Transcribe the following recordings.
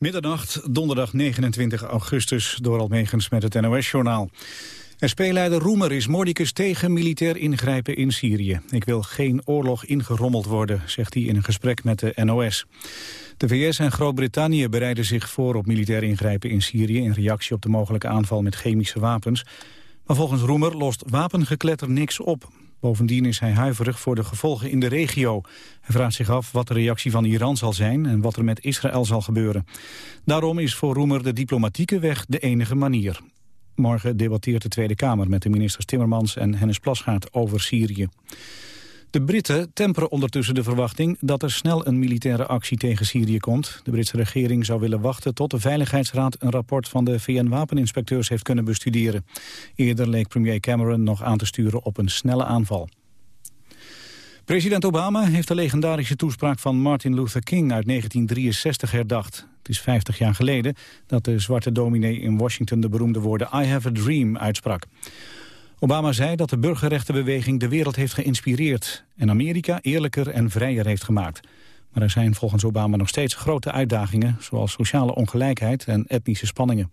Middernacht, donderdag 29 augustus, door Almegens met het NOS-journaal. SP-leider Roemer is mordicus tegen militair ingrijpen in Syrië. Ik wil geen oorlog ingerommeld worden, zegt hij in een gesprek met de NOS. De VS en Groot-Brittannië bereiden zich voor op militair ingrijpen in Syrië... in reactie op de mogelijke aanval met chemische wapens. Maar volgens Roemer lost wapengekletter niks op. Bovendien is hij huiverig voor de gevolgen in de regio. Hij vraagt zich af wat de reactie van Iran zal zijn en wat er met Israël zal gebeuren. Daarom is voor Roemer de diplomatieke weg de enige manier. Morgen debatteert de Tweede Kamer met de ministers Timmermans en Hennis Plasgaard over Syrië. De Britten temperen ondertussen de verwachting dat er snel een militaire actie tegen Syrië komt. De Britse regering zou willen wachten tot de Veiligheidsraad een rapport van de VN-wapeninspecteurs heeft kunnen bestuderen. Eerder leek premier Cameron nog aan te sturen op een snelle aanval. President Obama heeft de legendarische toespraak van Martin Luther King uit 1963 herdacht. Het is 50 jaar geleden dat de zwarte dominee in Washington de beroemde woorden I have a dream uitsprak. Obama zei dat de burgerrechtenbeweging de wereld heeft geïnspireerd... en Amerika eerlijker en vrijer heeft gemaakt. Maar er zijn volgens Obama nog steeds grote uitdagingen... zoals sociale ongelijkheid en etnische spanningen.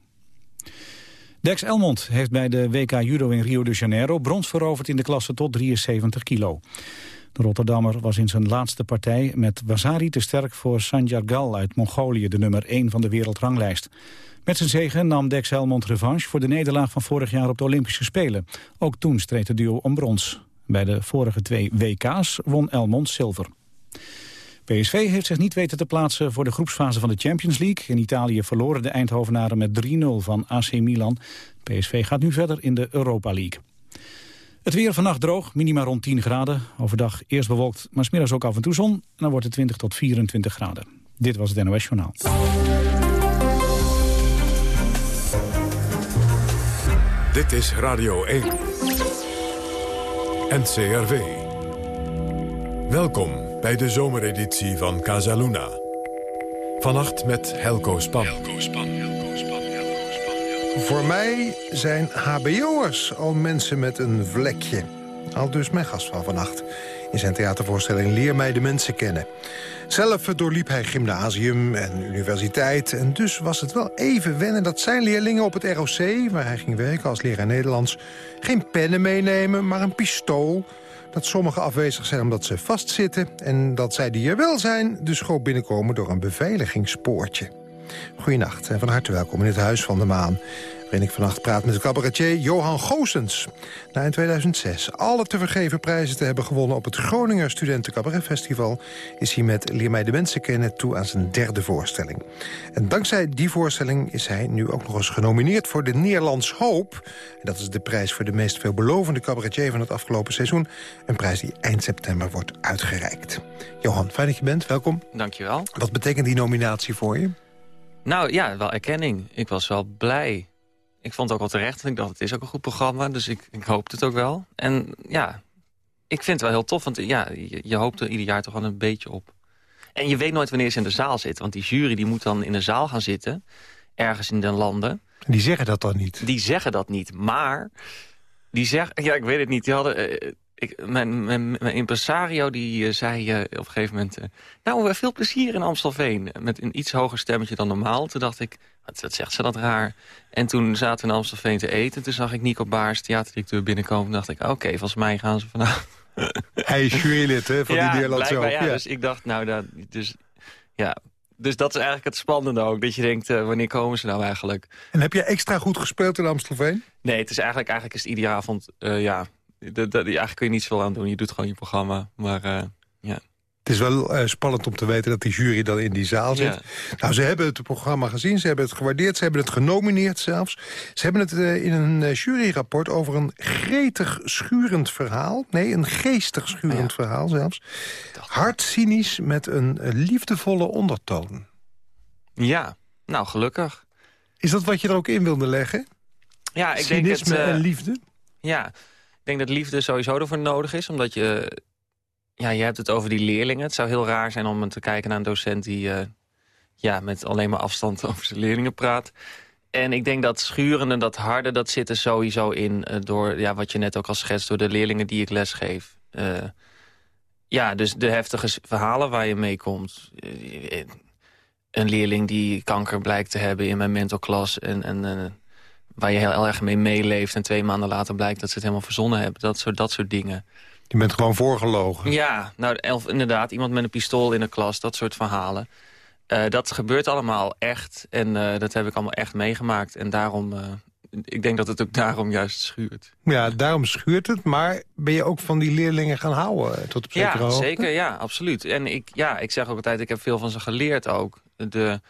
Dex Elmond heeft bij de WK Judo in Rio de Janeiro... brons veroverd in de klasse tot 73 kilo. De Rotterdammer was in zijn laatste partij met Wasari te sterk voor Sanjar Gal uit Mongolië... de nummer 1 van de wereldranglijst. Met zijn zegen nam Dex Helmond revanche voor de nederlaag van vorig jaar op de Olympische Spelen. Ook toen streed het duo om brons. Bij de vorige twee WK's won Elmond zilver. PSV heeft zich niet weten te plaatsen voor de groepsfase van de Champions League. In Italië verloren de Eindhovenaren met 3-0 van AC Milan. PSV gaat nu verder in de Europa League. Het weer vannacht droog, minima rond 10 graden. Overdag eerst bewolkt, maar smiddags ook af en toe zon. En dan wordt het 20 tot 24 graden. Dit was het NOS Journaal. Dit is Radio 1. NCRV. Welkom bij de zomereditie van Casaluna. Vannacht met Helco Span. Helco Span, Voor mij zijn hbo'ers al mensen met een vlekje. Al dus mijn gast van vannacht. In zijn theatervoorstelling Leer mij de mensen kennen. Zelf doorliep hij gymnasium en universiteit. En dus was het wel even wennen dat zijn leerlingen op het ROC... waar hij ging werken als leraar Nederlands... geen pennen meenemen, maar een pistool. Dat sommigen afwezig zijn omdat ze vastzitten... en dat zij die er wel zijn de school binnenkomen door een beveiligingspoortje. Goedenacht en van harte welkom in het Huis van de Maan waarin ik vannacht praat met de cabaretier Johan Goosens. Na in 2006 alle te vergeven prijzen te hebben gewonnen... op het Groninger Studenten Cabaret Festival... is hij met Leer mij de mensen kennen toe aan zijn derde voorstelling. En dankzij die voorstelling is hij nu ook nog eens genomineerd... voor de Nederlands Hoop. En dat is de prijs voor de meest veelbelovende cabaretier van het afgelopen seizoen. Een prijs die eind september wordt uitgereikt. Johan, fijn dat je bent. Welkom. Dankjewel. Wat betekent die nominatie voor je? Nou ja, wel erkenning. Ik was wel blij ik vond het ook wel terecht. Ik dacht, het is ook een goed programma. Dus ik, ik hoopte het ook wel. En ja, ik vind het wel heel tof. Want ja, je, je hoopt er ieder jaar toch wel een beetje op. En je weet nooit wanneer ze in de zaal zitten. Want die jury die moet dan in de zaal gaan zitten. Ergens in de landen. Die zeggen dat dan niet? Die zeggen dat niet. Maar die zeggen... Ja, ik weet het niet. Die hadden... Eh, ik, mijn, mijn, mijn, impresario die uh, zei uh, op een gegeven moment... Uh, nou, veel plezier in Amstelveen. Met een iets hoger stemmetje dan normaal. Toen dacht ik, wat, zegt ze dat raar? En toen zaten we in Amstelveen te eten. Toen zag ik Nico Baars, theaterdirecteur, binnenkomen. Toen dacht ik, oké, volgens mij gaan ze vanavond... Hij is jurylid hè, van die Nederlandse ja, ja, dus ik dacht, nou, dat, dus, ja, dus dat is eigenlijk het spannende ook. Dat je denkt, wanneer komen ze nou eigenlijk? En heb je extra goed gespeeld in Amstelveen? Nee, het is eigenlijk, eigenlijk is het iedere avond, ja, dat, dat, eigenlijk kun je niet zoveel aan doen. Je doet gewoon je programma. Maar uh, ja. Het is wel uh, spannend om te weten dat die jury dan in die zaal zit. Ja. Nou, ze hebben het programma gezien, ze hebben het gewaardeerd... ze hebben het genomineerd zelfs. Ze hebben het uh, in een juryrapport over een gretig schurend verhaal. Nee, een geestig schurend ja. verhaal zelfs. Hard cynisch met een liefdevolle ondertoon. Ja, nou gelukkig. Is dat wat je er ook in wilde leggen? Ja, ik Cynisme denk het, en liefde? Ja, denk dat liefde sowieso ervoor nodig is. Omdat je... Ja, je hebt het over die leerlingen. Het zou heel raar zijn om te kijken naar een docent die... Uh, ja, met alleen maar afstand over zijn leerlingen praat. En ik denk dat schurende, dat harde, dat zit er sowieso in... Uh, door ja, wat je net ook al schetst, door de leerlingen die ik lesgeef. Uh, ja, dus de heftige verhalen waar je mee komt. een leerling die kanker blijkt te hebben in mijn mentorklas... en, en uh, waar je heel, heel, erg mee meeleeft... en twee maanden later blijkt dat ze het helemaal verzonnen hebben. Dat soort, dat soort dingen. Je bent gewoon voorgelogen. Ja, nou, elf, inderdaad. Iemand met een pistool in de klas, dat soort verhalen. Uh, dat gebeurt allemaal echt. En uh, dat heb ik allemaal echt meegemaakt. En daarom, uh, ik denk dat het ook daarom juist schuurt. Ja, daarom schuurt het. Maar ben je ook van die leerlingen gaan houden tot op zekere ja, hoogte? Zeker, ja, absoluut. En ik, ja, ik zeg ook altijd, ik heb veel van ze geleerd ook. De,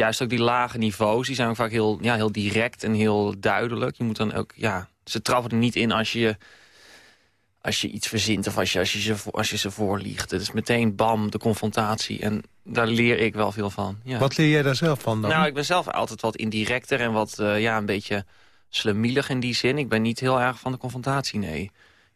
juist ook die lage niveaus, die zijn ook vaak heel, ja, heel direct en heel duidelijk. Je moet dan ook, ja, ze trappen er niet in als je als je iets verzint of als je, als je, ze, als je ze voorliegt. Het is meteen bam, de confrontatie. En daar leer ik wel veel van. Ja. Wat leer jij daar zelf van dan? Nou, ik ben zelf altijd wat indirecter en wat, uh, ja, een beetje slemielig in die zin. Ik ben niet heel erg van de confrontatie, nee.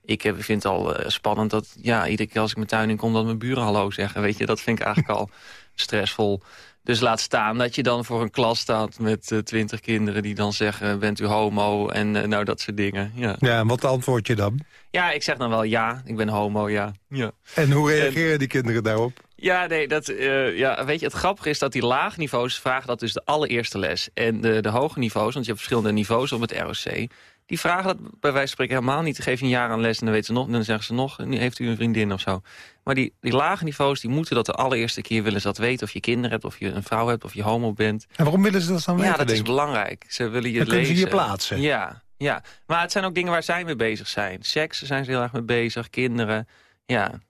Ik heb, vind het al uh, spannend dat, ja, iedere keer als ik mijn tuin in kom... dat mijn buren hallo zeggen, weet je. Dat vind ik eigenlijk al stressvol. Dus laat staan dat je dan voor een klas staat met uh, twintig kinderen... die dan zeggen, bent u homo en uh, nou dat soort dingen. Ja. ja, en wat antwoord je dan? Ja, ik zeg dan wel ja, ik ben homo, ja. ja. En hoe reageren en, die kinderen daarop? Ja, nee, dat, uh, ja, weet je, het grappige is dat die laagniveaus vragen dat dus de allereerste les. En de, de hoge niveaus, want je hebt verschillende niveaus op het ROC... die vragen dat bij wijze van spreken helemaal niet. Geef je een jaar aan les en dan weten ze nog, dan zeggen ze nog... nu heeft u een vriendin of zo. Maar die, die lage niveaus die moeten dat de allereerste keer willen ze dat weten... of je kinderen hebt, of je een vrouw hebt, of je homo bent. En waarom willen ze dat dan weten, Ja, dat is belangrijk. Ze willen je dan lezen. kunnen ze je plaatsen. Ja, ja, maar het zijn ook dingen waar zij mee bezig zijn. Seks zijn ze heel erg mee bezig, kinderen, ja.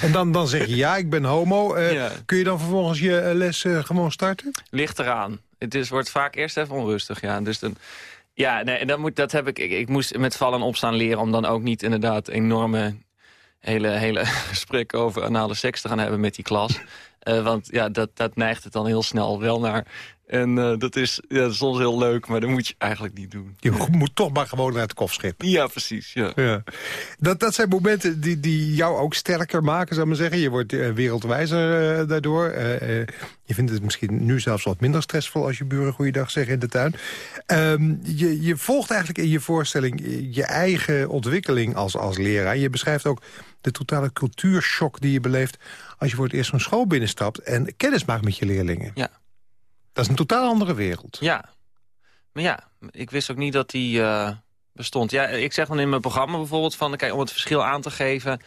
En dan, dan zeg je, ja, ik ben homo. Uh, ja. Kun je dan vervolgens je les uh, gewoon starten? Ligt eraan. Het is, wordt vaak eerst even onrustig, ja. Dus dan, ja, nee, en dat, moet, dat heb ik, ik... Moest met vallen en opstaan leren om dan ook niet inderdaad enorme... hele, hele gesprekken over anale seks te gaan hebben met die klas. Uh, want ja, dat, dat neigt het dan heel snel wel naar en uh, dat is ja, soms heel leuk, maar dat moet je eigenlijk niet doen. Je moet toch maar gewoon naar het kofschip. Ja, precies. Ja. ja. Dat, dat zijn momenten die, die jou ook sterker maken, zou ik maar zeggen. Je wordt uh, wereldwijzer uh, daardoor. je vindt het misschien nu zelfs wat minder stressvol... als je buren goeiedag zeggen in de tuin. Um, je, je volgt eigenlijk in je voorstelling je eigen ontwikkeling als, als leraar. Je beschrijft ook de totale cultuurshock die je beleeft... als je voor het eerst zo'n school binnenstapt en kennis maakt met je leerlingen. Ja. Dat is een totaal andere wereld. Ja. Maar ja, ik wist ook niet dat die uh, bestond. Ja, ik zeg dan in mijn programma bijvoorbeeld van... Kijk, om het verschil aan te geven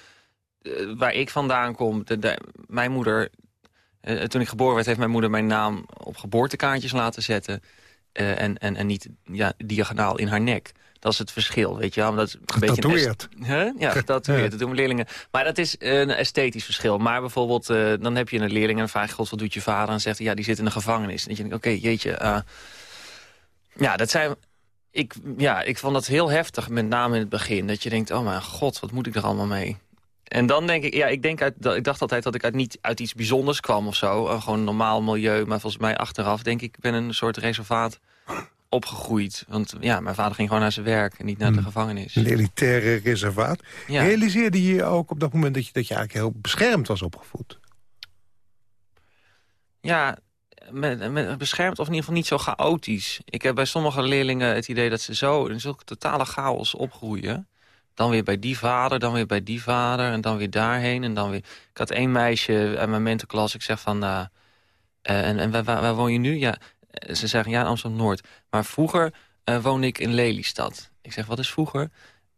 uh, waar ik vandaan kom. De, de, mijn moeder, uh, toen ik geboren werd... heeft mijn moeder mijn naam op geboortekaartjes laten zetten. en, en, en niet ja, diagonaal in haar nek. Dat is het verschil, weet je wel. Dat is een getatoeëerd. beetje een huh? Ja, getatoeëerd. Ja. Dat doen leerlingen. Maar dat is een esthetisch verschil. Maar bijvoorbeeld, uh, dan heb je een leerling en dan vraag je... God, wat doet je vader? En zegt hij, ja, die zit in de gevangenis. En dan denk je, oké, okay, jeetje. Uh, ja, dat zijn... Ik, ja, ik vond dat heel heftig, met name in het begin. Dat je denkt, oh mijn god, wat moet ik er allemaal mee? En dan denk ik, ja, ik, denk uit, ik dacht altijd dat ik uit niet uit iets bijzonders kwam of zo. Uh, gewoon een normaal milieu. Maar volgens mij achteraf denk ik, ik ben een soort reservaat opgegroeid. Want ja, mijn vader ging gewoon naar zijn werk en niet naar de gevangenis. Een elitaire reservaat. Ja. Realiseerde je ook op dat moment dat je, dat je eigenlijk heel beschermd was opgevoed? Ja, met, met beschermd of in ieder geval niet zo chaotisch. Ik heb bij sommige leerlingen het idee dat ze zo in zulke totale chaos opgroeien. Dan weer bij die vader, dan weer bij die vader en dan weer daarheen. En dan weer... Ik had één meisje uit mijn mentorklas, ik zeg van... Uh, uh, en, en waar, waar, waar woon je nu? Ja, ze zeggen ja, Amsterdam-Noord. Maar vroeger uh, woonde ik in Lelystad. Ik zeg, wat is vroeger?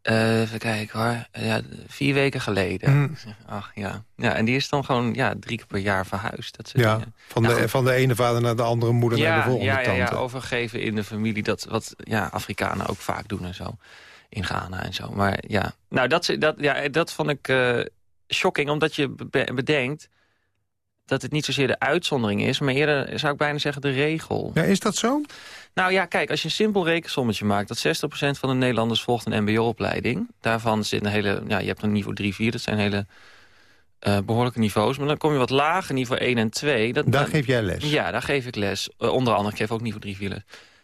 Uh, even kijken hoor. Ja, vier weken geleden. Mm. Zeg, ach ja. ja. En die is dan gewoon ja, drie keer per jaar verhuisd. Dat ja, van, nou, de, van de ene vader naar de andere moeder ja, naar de volgende ja, ja, tante. Ja, overgeven in de familie. Dat wat ja, Afrikanen ook vaak doen en zo. In Ghana en zo. Maar ja, nou dat, dat, ja, dat vond ik uh, shocking. Omdat je bedenkt dat het niet zozeer de uitzondering is... maar eerder zou ik bijna zeggen de regel. Ja, is dat zo? Nou ja, kijk, als je een simpel rekensommetje maakt... dat 60% van de Nederlanders volgt een mbo-opleiding. Daarvan zit een hele... Ja, je hebt een niveau 3-4, dat zijn hele uh, behoorlijke niveaus. Maar dan kom je wat lager, niveau 1 en 2. Dat, daar dan, geef jij les? Ja, daar geef ik les. Uh, onder andere, ik geef ook niveau 3-4 les.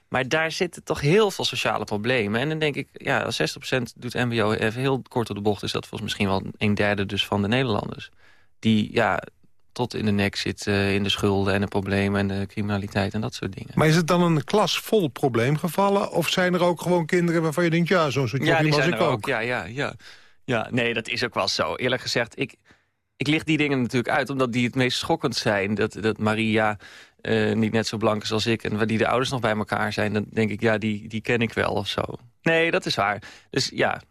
Maar daar zitten toch heel veel sociale problemen. En dan denk ik, ja, als 60% doet mbo even heel kort op de bocht... is dat volgens misschien wel een derde dus van de Nederlanders. Die, ja, tot in de nek zit uh, in de schulden en de problemen en de criminaliteit en dat soort dingen. Maar is het dan een klas vol probleemgevallen? Of zijn er ook gewoon kinderen waarvan je denkt, ja, zo'n soort ja, was zijn ik er ook. Ja, ja, ja. ja, nee, dat is ook wel zo. Eerlijk gezegd, ik, ik licht die dingen natuurlijk uit omdat die het meest schokkend zijn. Dat, dat Maria eh, niet net zo blank is als ik... en die de ouders nog bij elkaar zijn... dan denk ik, ja, die, die ken ik wel of zo. Nee, dat is waar. Dus ja,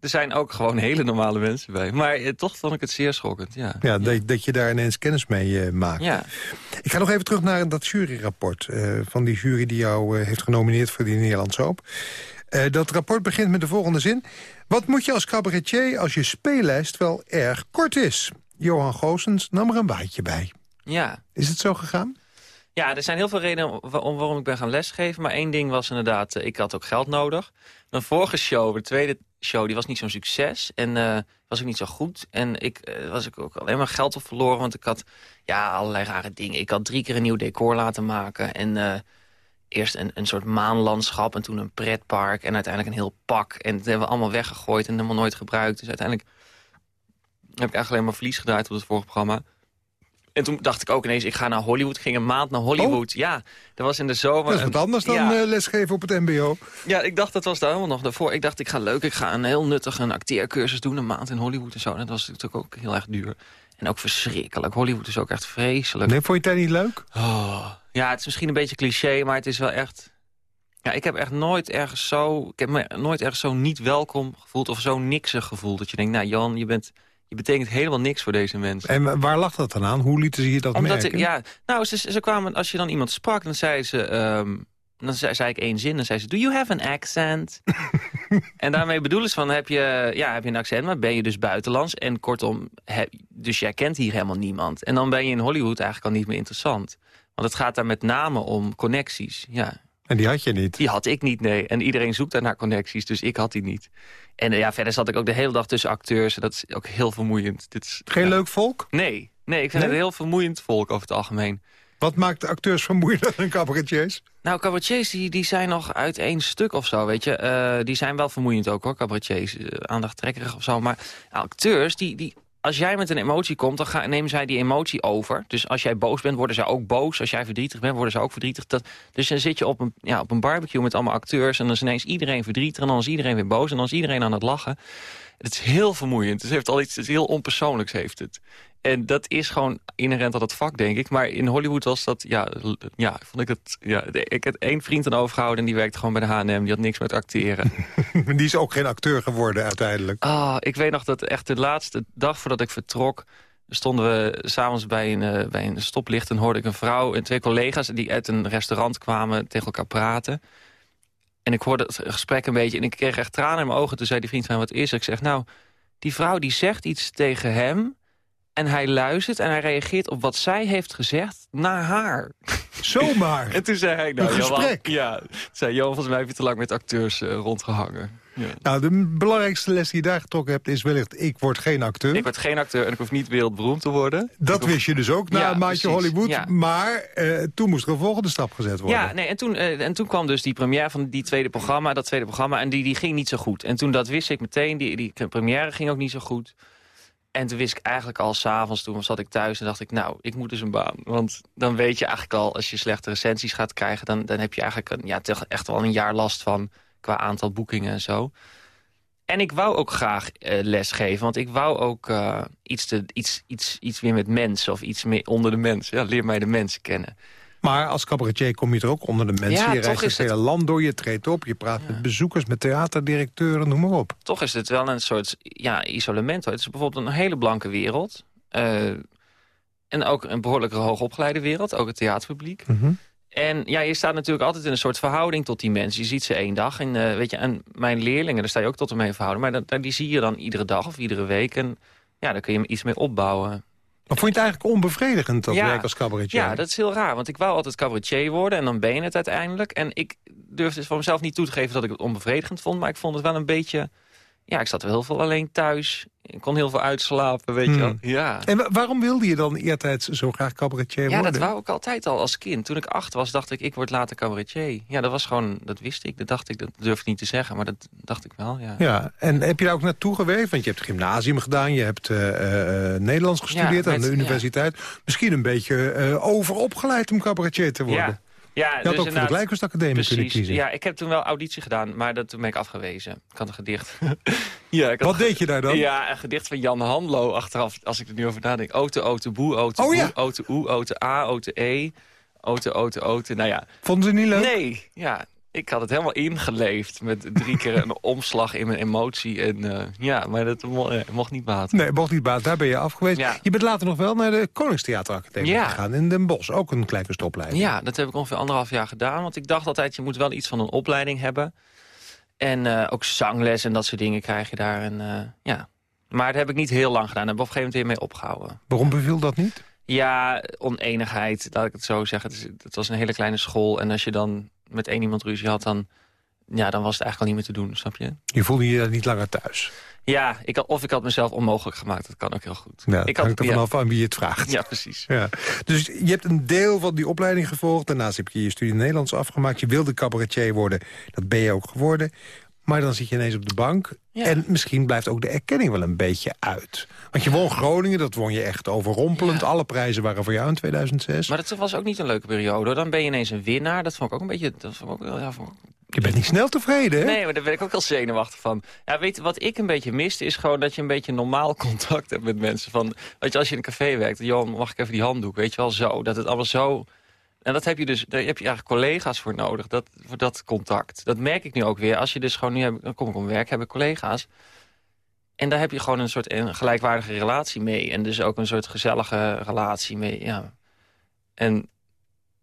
er zijn ook gewoon hele normale mensen bij. Maar eh, toch vond ik het zeer schokkend, ja. Ja, Dat, dat je daar ineens kennis mee eh, maakt. Ja. Ik ga nog even terug naar dat juryrapport... eh, van die jury die jou heeft genomineerd voor die Nederlandse Hoop. Dat rapport begint met de volgende zin. Wat moet je als cabaretier als je speellijst wel erg kort is? Johan Goossens nam er een baantje bij. ja. Is het zo gegaan? Ja, er zijn heel veel redenen wa- om waarom ik ben gaan lesgeven. Maar één ding was inderdaad, eh, ik had ook geld nodig. Mijn vorige show, de tweede show, die was niet zo'n succes. En eh, was ook niet zo goed. En ik eh, was ik ook alleen maar geld op verloren. Want ik had ja, allerlei rare dingen. Ik had drie keer een nieuw decor laten maken. En eerst een, een soort maanlandschap en toen een pretpark. En uiteindelijk een heel pak. En dat hebben we allemaal weggegooid en helemaal nooit gebruikt. Dus uiteindelijk heb ik eigenlijk alleen maar verlies gedraaid op het vorige programma. En toen dacht ik ook ineens, ik ga naar Hollywood. Ik ging een maand naar Hollywood. Ja, dat was in de zomer. Dat is wat anders dan ja, eh, lesgeven op het mbo. ja, ik dacht, dat was daar helemaal nog daarvoor. Ik dacht, ik ga leuk, ik ga een heel nuttige een acteercursus doen. Een maand in Hollywood en zo. En dat was natuurlijk ook heel erg duur. En ook verschrikkelijk. Hollywood is ook echt vreselijk. Nee, vond je het niet leuk? Oh. Ja, het is misschien een beetje cliché, maar het is wel echt... Ja, ik heb echt nooit ergens zo... Ik heb me nooit ergens zo niet welkom gevoeld of zo niksig gevoeld. Dat je denkt, nou Jan, je, bent, je betekent helemaal niks voor deze mensen. En waar lag dat dan aan? Hoe lieten ze je dat Omdat merken? ik, ja, nou, ze, ze kwamen, als je dan iemand sprak, dan zei ze... ehm, dan zei, zei ik één zin, dan zei ze, do you have an accent? en daarmee bedoelen ze van, heb je, ja, heb je een accent, maar ben je dus buitenlands? En kortom, heb, dus jij kent hier helemaal niemand. En dan ben je in Hollywood eigenlijk al niet meer interessant. Want het gaat daar met name om connecties, ja. En die had je niet. Die had ik niet, nee. En iedereen zoekt daar naar connecties, dus ik had die niet. En eh, ja, verder zat ik ook de hele dag tussen acteurs. en Dat is ook heel vermoeiend. Dit is, Geen ja. leuk volk? Nee, nee, ik vind Nee? het heel vermoeiend volk over het algemeen. Wat maakt de acteurs vermoeiender dan cabaretiers? Nou, cabaretiers die, die zijn nog uit één stuk of zo, weet je. Eh, die zijn wel vermoeiend ook hoor, cabaretiers. eh, aandachttrekkerig of zo. Maar acteurs, die, die, als jij met een emotie komt, dan gaan, nemen zij die emotie over. Dus als jij boos bent, worden zij ook boos. Als jij verdrietig bent, worden ze ook verdrietig. Dat, dus dan zit je op een, ja, op een barbecue met allemaal acteurs... en dan is ineens iedereen verdrietig en dan is iedereen weer boos... en dan is iedereen aan het lachen. Het is heel vermoeiend. Het heeft al iets het is heel onpersoonlijks heeft het. En dat is gewoon inherent aan het vak, denk ik. Maar in Hollywood was dat, ja, ja vond ik het... Ja, ik heb één vriend aan overgehouden en die werkte gewoon bij de H&M. Die had niks met acteren. Die is ook geen acteur geworden uiteindelijk. Ah, ik weet nog dat echt de laatste dag voordat ik vertrok... stonden we s'avonds bij, een, eh, bij een stoplicht... en hoorde ik een vrouw en twee collega's... die uit een restaurant kwamen tegen elkaar praten. En ik hoorde het gesprek een beetje... en ik kreeg echt tranen in mijn ogen. Toen zei die vriend van wat is er? Ik zeg, nou, die vrouw die zegt iets tegen hem... en hij luistert en hij reageert op wat zij heeft gezegd naar haar. Zomaar. En toen zei hij, nou, Een Johan, gesprek. ja, zei Johan, volgens mij heb je te lang met acteurs eh, rondgehangen. Ja. Nou, de belangrijkste les die je daar getrokken hebt is wellicht... ik word geen acteur. Ik word geen acteur en ik hoef niet wereldberoemd te worden. dat hoef- wist je dus ook na Ja, een maandje precies, Hollywood. ja. Maar eh, toen moest er een volgende stap gezet worden. Ja, nee, en, toen, eh, en toen kwam dus die première van die tweede programma, dat tweede programma, en die, die ging niet zo goed. En toen dat wist ik meteen, die, die première ging ook niet zo goed. En toen wist ik eigenlijk al s'avonds, toen zat ik thuis en dacht ik, nou, ik moet dus een baan. Want dan weet je eigenlijk al, als je slechte recensies gaat krijgen, dan, dan heb je eigenlijk een, ja, echt wel een jaar last van qua aantal boekingen en zo. En ik wou ook graag eh, lesgeven, want ik wou ook eh, iets, te, iets, iets, iets meer met mensen of iets meer onder de mensen. Ja, leer mij de mensen kennen. Maar als cabaretier kom je er ook onder de mensen. Ja, je reist is het het- hele land door, je treedt op... je praat met bezoekers, met theaterdirecteuren, noem maar op. toch is het wel een soort ja, isolement. hoor. Het is bijvoorbeeld een hele blanke wereld. eh, en ook een behoorlijk hoogopgeleide wereld. Ook het theaterpubliek. Mhm. En ja, je staat natuurlijk altijd in een soort verhouding tot die mensen. Je ziet ze één dag. En, eh, weet je, en mijn leerlingen, daar sta je ook tot mee verhouden. Maar dat, die zie je dan iedere dag of iedere week. En ja, daar kun je iets mee opbouwen. Maar vond je het eigenlijk onbevredigend, dat Ja. werk als cabaretier? Ja, dat is heel raar. Want ik wou altijd cabaretier worden. En dan ben je het uiteindelijk. En ik durfde van mezelf niet toe te geven dat ik het onbevredigend vond. Maar ik vond het wel een beetje... Ja, ik zat wel heel veel alleen thuis. Ik kon heel veel uitslapen, weet je Hmm. wel. Ja. En wa- waarom wilde je dan eertijds zo graag cabaretier Ja, worden? dat wou ik altijd al als kind. Toen ik acht was, dacht ik, ik word later cabaretier. Ja, dat was gewoon, dat wist ik. Dat dacht ik, dat durfde ik niet te zeggen. Maar dat dacht ik wel, ja. Ja, en heb je daar ook naartoe gewerkt? Want je hebt gymnasium gedaan, je hebt eh, eh, eh, Nederlands gestudeerd Ja, aan de universiteit. Misschien een beetje overopgeleid om cabaretier te worden. Ja, ja Je had dus ook voor de kunnen kiezen. Ja, ik heb toen wel auditie gedaan, maar dat, toen ben ik afgewezen. Ik had een gedicht. ja, ik had Wat deed je daar dan? Ja, een gedicht van Jan Hanlo achteraf, als ik er nu over nadenk. Ote, ote, boe, ote, Oh, ja. ote, oe, ote, a, ote, e. Auto, auto, auto. Nou ja. Vonden ze niet leuk? Nee, ja. Ik had het helemaal ingeleefd met drie keer een omslag in mijn emotie. En uh, ja, maar dat mo eh, mocht niet baten. Nee, mocht niet baten. Daar ben je af geweest. Ja. Je bent later nog wel naar de Koningstheateracademie Ja. gegaan in Den Bosch. Ook een kleine stopleiding. Ja, dat heb ik ongeveer anderhalf jaar gedaan. Want ik dacht altijd, je moet wel iets van een opleiding hebben. En eh, ook zangles en dat soort dingen krijg je daar. En, eh, ja. Maar dat heb ik niet heel lang gedaan. Daar heb ik op een gegeven moment weer mee opgehouden. Waarom beviel dat niet? Ja, oneenigheid, laat ik het zo zeggen. Het was een hele kleine school. En als je dan met één iemand ruzie had, dan, ja, dan was het eigenlijk al niet meer te doen, snap je? Je voelde je niet langer thuis. Ja, ik had, of ik had mezelf onmogelijk gemaakt. Dat kan ook heel goed. Ja, ik hangt er ja, vanaf aan wie je het vraagt. ja, precies. Ja. Dus je hebt een deel van die opleiding gevolgd. Daarnaast heb je je studie Nederlands afgemaakt. Je wilde cabaretier worden. Dat ben je ook geworden. Maar dan zit je ineens op de bank. Ja. En misschien blijft ook de erkenning wel een beetje uit. Want je won Groningen, dat won je echt overrompelend. Ja. Alle prijzen waren voor jou in 2006. Maar dat was ook niet een leuke periode. Dan ben je ineens een winnaar. Dat vond ik ook een beetje... Dat vond ik ook, wel- ja, vond ik- je bent niet snel tevreden, hè? Nee, maar daar ben ik ook heel zenuwachtig van. Ja, weet je, wat ik een beetje miste is gewoon dat je een beetje normaal contact hebt met mensen. Van, weet je, als je in een café werkt, Johan, mag ik even die handdoek? Weet je wel, zo. Dat het allemaal zo... En dat heb je dus, daar heb je eigenlijk collega's voor nodig, dat, voor dat contact. Dat merk ik nu ook weer. Als je dus gewoon, nu heb, dan kom ik om werk, heb ik collega's. En daar heb je gewoon een soort een gelijkwaardige relatie mee. En dus ook een soort gezellige relatie mee, ja. En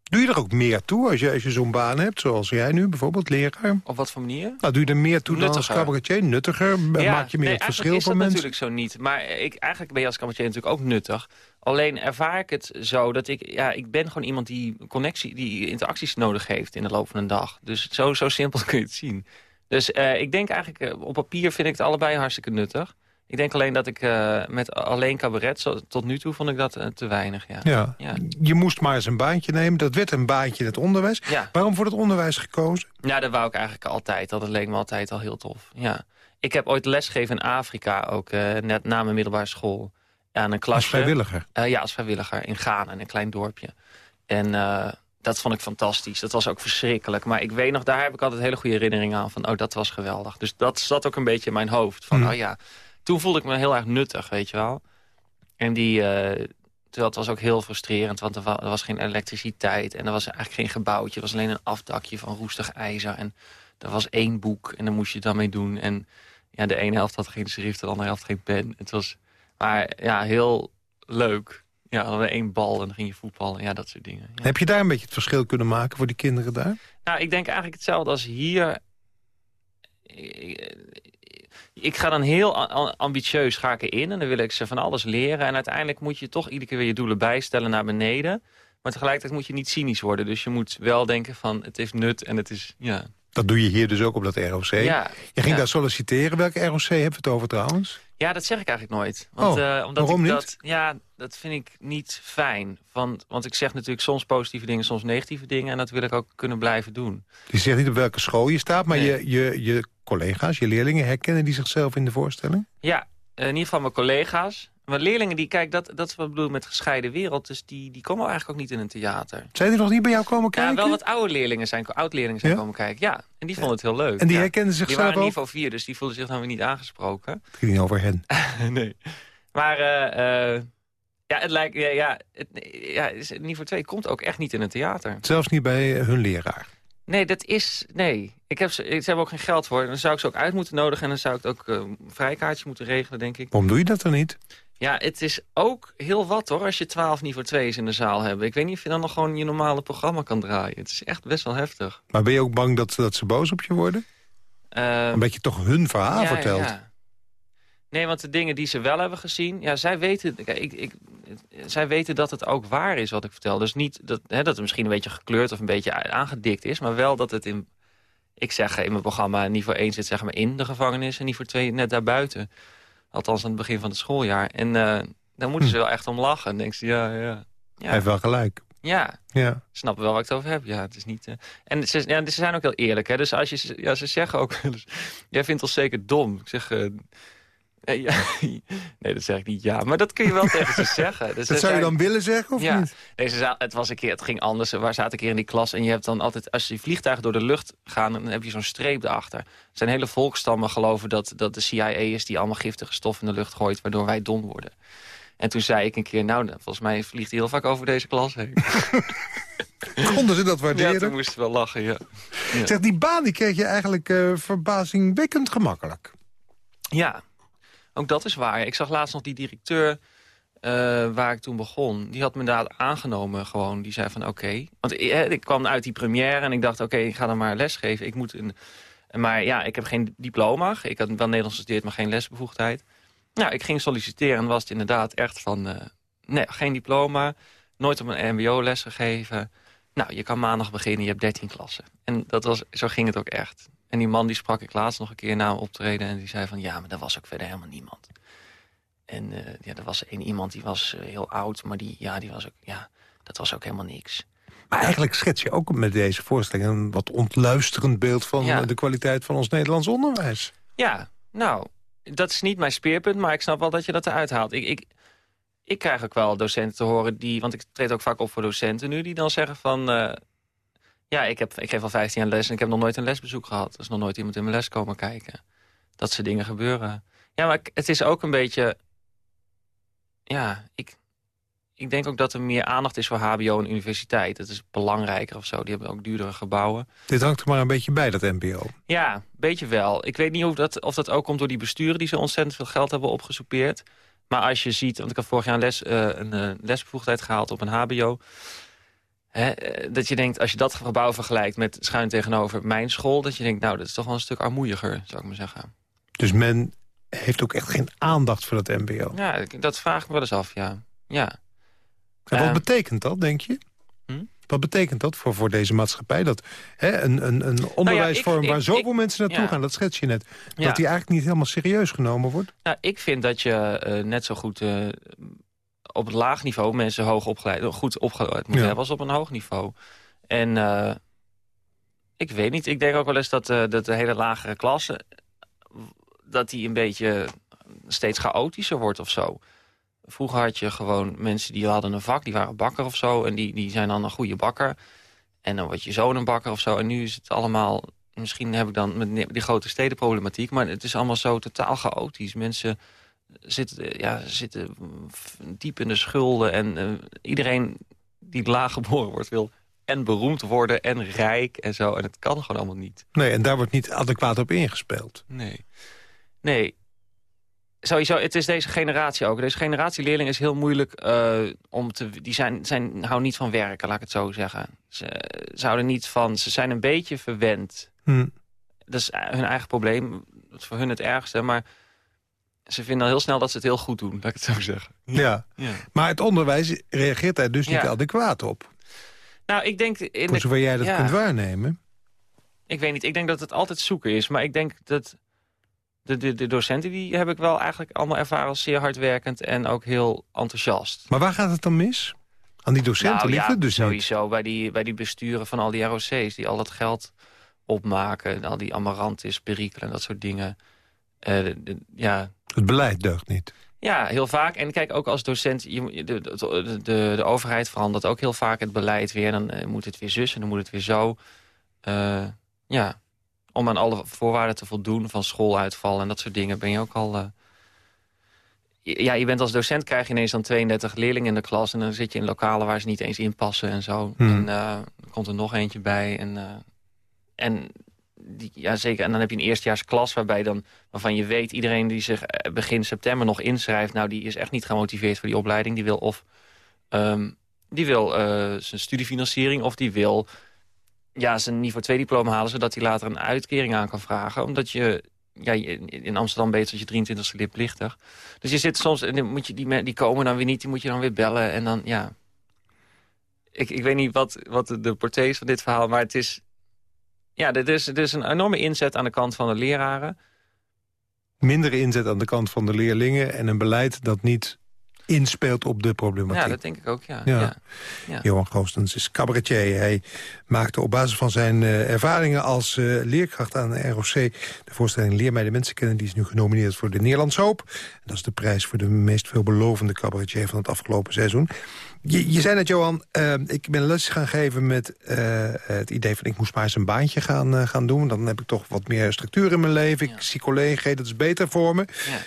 Doe je er ook meer toe als je, als je zo'n baan hebt, zoals jij nu bijvoorbeeld, leraar? op wat voor manier? Nou, doe je er meer toe dan als Nuttiger. cabaretier? Nuttiger? Maak je meer nee, het verschil eigenlijk is voor dat mensen? natuurlijk zo niet. Maar ik, eigenlijk ben je als cabaretier natuurlijk ook nuttig. Alleen ervaar ik het zo dat ik... Ja, ik ben gewoon iemand die connectie, die interacties nodig heeft in de loop van een dag. Dus zo, zo simpel kun je het zien. Dus eh, ik denk eigenlijk, eh, op papier vind ik het allebei hartstikke nuttig. Ik denk alleen dat ik eh, met alleen cabaret, zo, tot nu toe vond ik dat te weinig. Ja. Ja. Ja. Je moest maar eens een baantje nemen. Dat werd een baantje in het onderwijs. Ja. Waarom voor het onderwijs gekozen? Ja, dat wou ik eigenlijk altijd. Dat leek me altijd al heel tof. Ja. Ik heb ooit lesgegeven in Afrika, ook net na mijn middelbare school. Aan een klasje. Als vrijwilliger. Eh, ja, als vrijwilliger in Ghana, in een klein dorpje. En eh, dat vond ik fantastisch. Dat was ook verschrikkelijk. Maar ik weet nog, daar heb ik altijd hele goede herinneringen aan. Van, oh, dat was geweldig. Dus dat zat ook een beetje in mijn hoofd. Van, Mhm. oh ja, toen voelde ik me heel erg nuttig, weet je wel. En die... eh, Terwijl het was ook heel frustrerend, want er wa- er was geen elektriciteit... en er was eigenlijk geen gebouwtje. Het was alleen een afdakje van roestig ijzer. En er was één boek en daar moest je dan mee doen. En ja, de ene helft had geen schrift, de andere helft geen pen. Het was maar ja, heel leuk. Ja, dan één bal en dan ging je voetballen. Ja, dat soort dingen. Ja. Heb je daar een beetje het verschil kunnen maken voor die kinderen daar? Nou, ik denk eigenlijk hetzelfde als hier. Ik, ik ga dan heel ambitieus ga ik erin en dan wil ik ze van alles leren. En uiteindelijk moet je toch iedere keer weer je doelen bijstellen naar beneden. Maar tegelijkertijd moet je niet cynisch worden. Dus je moet wel denken van het heeft nut en het is... Ja, Dat doe je hier dus ook op dat ROC. ja, Je ging ja. daar solliciteren. Welke ROC hebben we het over trouwens? Ja, dat zeg ik eigenlijk nooit. Want, Oh, eh, omdat waarom ik niet? Dat, ja, dat vind ik niet fijn. Want, want ik zeg natuurlijk soms positieve dingen, soms negatieve dingen. En dat wil ik ook kunnen blijven doen. Je zegt niet op welke school je staat, maar Nee. je, je, je collega's, je leerlingen... herkennen die zichzelf in de voorstelling? Ja, in ieder geval mijn collega's. Maar leerlingen, die, kijk, dat, dat is wat ik bedoel met gescheiden wereld. Dus die, die komen eigenlijk ook niet in een theater. Zijn die nog niet bij jou komen kijken? Ja, wel wat oude leerlingen zijn, oud-leerlingen zijn Ja? komen kijken. Ja, en die vonden het heel leuk. En die ja. herkennen Die zichzelf waren ook? niveau 4, dus die voelden zich dan weer niet aangesproken. Het ging niet over hen. nee. Maar eh, eh, ja, het lijkt... Ja, ja, het, ja, niveau 2 komt ook echt niet in een theater. Zelfs niet bij hun leraar. Nee, dat is... Nee. Ik heb ze, ze hebben ook geen geld voor. Dan zou ik ze ook uit moeten nodigen. En dan zou ik het ook eh, een vrijkaartje moeten regelen, denk ik. Waarom doe je dat dan niet? Ja, het is ook heel wat hoor, als je 12 niveau 2's in de zaal hebt. Ik weet niet of je dan nog gewoon je normale programma kan draaien. Het is echt best wel heftig. Maar ben je ook bang dat, dat ze boos op je worden? Ehm, Omdat je toch hun verhaal ja, vertelt. ja. Nee, want de dingen die ze wel hebben gezien... Ja, zij weten, kijk, ik, ik, zij weten dat het ook waar is wat ik vertel. Dus niet dat, hè, dat het misschien een beetje gekleurd of een beetje aangedikt is... maar wel dat het in... Ik zeg in mijn programma niveau 1 zit zeg maar in de gevangenis... en niveau 2 net daarbuiten. Althans aan het begin van het schooljaar. En eh daar moeten ze wel echt om lachen. Dan denk ze, ja, ja. Hij Ja, heeft wel gelijk. ja, Ja. snappen wel waar ik het over heb. Ja, het is niet... eh, En ze, ja, ze zijn ook heel eerlijk. Hè? Dus als je, ja, ze zeggen ook... Jij vindt ons zeker dom. Ik zeg... eh, eh, ja, nee, dat zeg ik niet ja. Maar dat kun je wel tegen ze zeggen. Dus Dat ze zou je dan willen zeggen of ja. niet? Nee, ze het was een keer, het ging anders. We zaten een keer in die klas en je hebt dan altijd, als die vliegtuigen door de lucht gaan, dan heb je zo'n streep erachter. Er zijn hele volkstammen geloven dat, dat de CIA is die allemaal giftige stof in de lucht gooit, waardoor wij dom worden. En toen zei ik een keer, nou, volgens mij vliegt hij heel vaak over deze klas heen. Konden ze dat waarderen? Ja, toen moesten we wel lachen, ja. ja. Zeg, die baan die kreeg je eigenlijk uh, verbazingwekkend gemakkelijk. Ja, ook dat is waar. Ik zag laatst nog die directeur uh, waar ik toen begon. Die had me inderdaad aangenomen gewoon. Die zei van oké. Want ik, ik, kwam uit die première en ik dacht oké, ik ga dan maar lesgeven. Ik moet een, maar ja, ik heb geen diploma. Ik had wel Nederlands gestudeerd, maar geen lesbevoegdheid. Nou, ik ging solliciteren en was het inderdaad echt van... Uh, nee, geen diploma, nooit op een mbo-les gegeven. Nou, je kan maandag beginnen, je hebt 13 klassen. En dat was, zo ging het ook echt. En die man die sprak ik laatst nog een keer na optreden... en die zei van, ja, maar er was ook verder helemaal niemand. En uh, ja, er was één iemand die was uh, heel oud, maar die, ja, die was ook, ja, dat was ook helemaal niks. Maar eigenlijk schets je ook met deze voorstelling... een wat ontluisterend beeld van ja. de kwaliteit van ons Nederlands onderwijs. Ja, nou, dat is niet mijn speerpunt, maar ik snap wel dat je dat eruit haalt. Ik, ik, ik krijg ook wel docenten te horen die... want ik treed ook vaak op voor docenten nu... die dan zeggen van... Uh, ja, ik, heb, ik geef al 15 jaar les en ik heb nog nooit een lesbezoek gehad. Er is nog nooit iemand in mijn les komen kijken. Dat soort dingen gebeuren. Ja, maar het is ook een beetje... Ja, ik, ik denk ook dat er meer aandacht is voor hbo en universiteit. Dat is belangrijker of zo. Die hebben ook duurdere gebouwen. Dit hangt er maar een beetje bij, dat mbo. Ja, een beetje wel. Ik weet niet of dat, of dat ook komt door die besturen... die zo ontzettend veel geld hebben opgesoupeerd. Maar als je ziet, want ik had vorig jaar een, les, uh, een uh, lesbevoegdheid gehaald op een hbo... Hè, dat je denkt, als je dat gebouw vergelijkt met schuin tegenover mijn school... dat je denkt, nou, dat is toch wel een stuk armoeiger, zou ik maar zeggen. Dus men heeft ook echt geen aandacht voor dat mbo? Ja, dat vraag ik me wel eens af, ja. Ja. En wat uh, betekent dat, denk je? Hm? Wat betekent dat voor, voor deze maatschappij? Dat hè, een, een, een onderwijsvorm nou ja, ik, waar zoveel ik, mensen naartoe ja. gaan, dat schets je net... dat die eigenlijk niet helemaal serieus genomen wordt? Nou, ik vind dat je uh, net zo goed uh, op het laag niveau... mensen hoog opgeleid, goed opgeleid moet hebben als op een hoog niveau. En ik weet niet, ik denk ook wel eens dat, dat de hele lagere klasse... dat die een beetje steeds chaotischer wordt of zo. Vroeger had je gewoon mensen die hadden een vak, die waren bakker of zo. En die, die zijn dan een goede bakker. En dan word je zoon een bakker of zo. En nu is het allemaal, misschien heb ik dan met die grote stedenproblematiek. Maar het is allemaal zo totaal chaotisch. Mensen zitten, ja, zitten diep in de schulden. En uh, iedereen die laag geboren wordt wil en beroemd worden en rijk en zo. En het kan gewoon allemaal niet. Nee, en daar wordt niet adequaat op ingespeeld. Nee. Nee, sowieso, het is deze generatie ook. Deze generatie leerlingen is heel moeilijk uh, om te... Die zijn, zijn, houden niet van werken, laat ik het zo zeggen. Ze, zouden niet van... Ze zijn een beetje verwend. Hm. Dat is hun eigen probleem. Dat is voor hun het ergste, maar... Ze vinden al heel snel dat ze het heel goed doen, laat ik het zo zeggen. Ja, ja. maar het onderwijs reageert daar dus niet adequaat op. Nou, ik denk... In voor zover jij dat kunt waarnemen. Ik weet niet, ik denk dat het altijd zoeken is. Maar ik denk dat de, de, de, docenten die heb ik wel eigenlijk allemaal ervaren als zeer hardwerkend en ook heel enthousiast. Maar waar gaat het dan mis? Aan die docenten nou, ligt ja, het dus sowieso bij die, bij die besturen van al die ROC's die al dat geld opmaken. Al die amarantis, perikelen en dat soort dingen. Uh, de, de, ja. Het beleid deugt niet. Ja, heel vaak. En kijk, ook als docent, je, de, de, de, de overheid verandert ook heel vaak het beleid weer. Dan uh, moet het weer zus en dan moet het weer zo. Uh, ja, om aan alle voorwaarden te voldoen van schooluitval en dat soort dingen ben je ook al... Uh... Ja, je bent als docent krijg je ineens dan 32 leerlingen in de klas... en dan zit je in lokalen waar ze niet eens inpassen en zo. Hmm. En er komt er nog eentje bij. En, en die, ja, zeker. En dan heb je een eerstejaarsklas waarbij dan, waarvan je weet... iedereen die zich begin september nog inschrijft... nou, die is echt niet gemotiveerd voor die opleiding. Die wil of um, die wil zijn studiefinanciering of die wil ja, zijn niveau 2 diploma halen... zodat hij later een uitkering aan kan vragen. Omdat je... Ja, in Amsterdam beter als je 23e lid plichtig. Dus je zit soms... En dan moet je die, die komen dan weer niet, die moet je dan weer bellen. En dan, ja... Ik, ik weet niet wat, wat de portée is van dit verhaal, maar het is... Ja, er is, is een enorme inzet aan de kant van de leraren. Minder inzet aan de kant van de leerlingen... en een beleid dat niet inspeelt op de problematiek. Ja, dat denk ik ook, ja. ja. Johan Goostens is cabaretier. Hij maakte op basis van zijn uh, ervaringen als uh, leerkracht aan de ROC... de voorstelling Leer mij de mensen kennen. Die is nu genomineerd voor de Nederlands Hoop. En dat is de prijs voor de meest veelbelovende cabaretier van het afgelopen seizoen. Je, je zei net, Johan, uh, ik ben les gaan geven met het idee van... ik moest maar eens een baantje gaan, gaan doen. Dan heb ik toch wat meer structuur in mijn leven. Ik zie collega's, dat is beter voor me. Ja.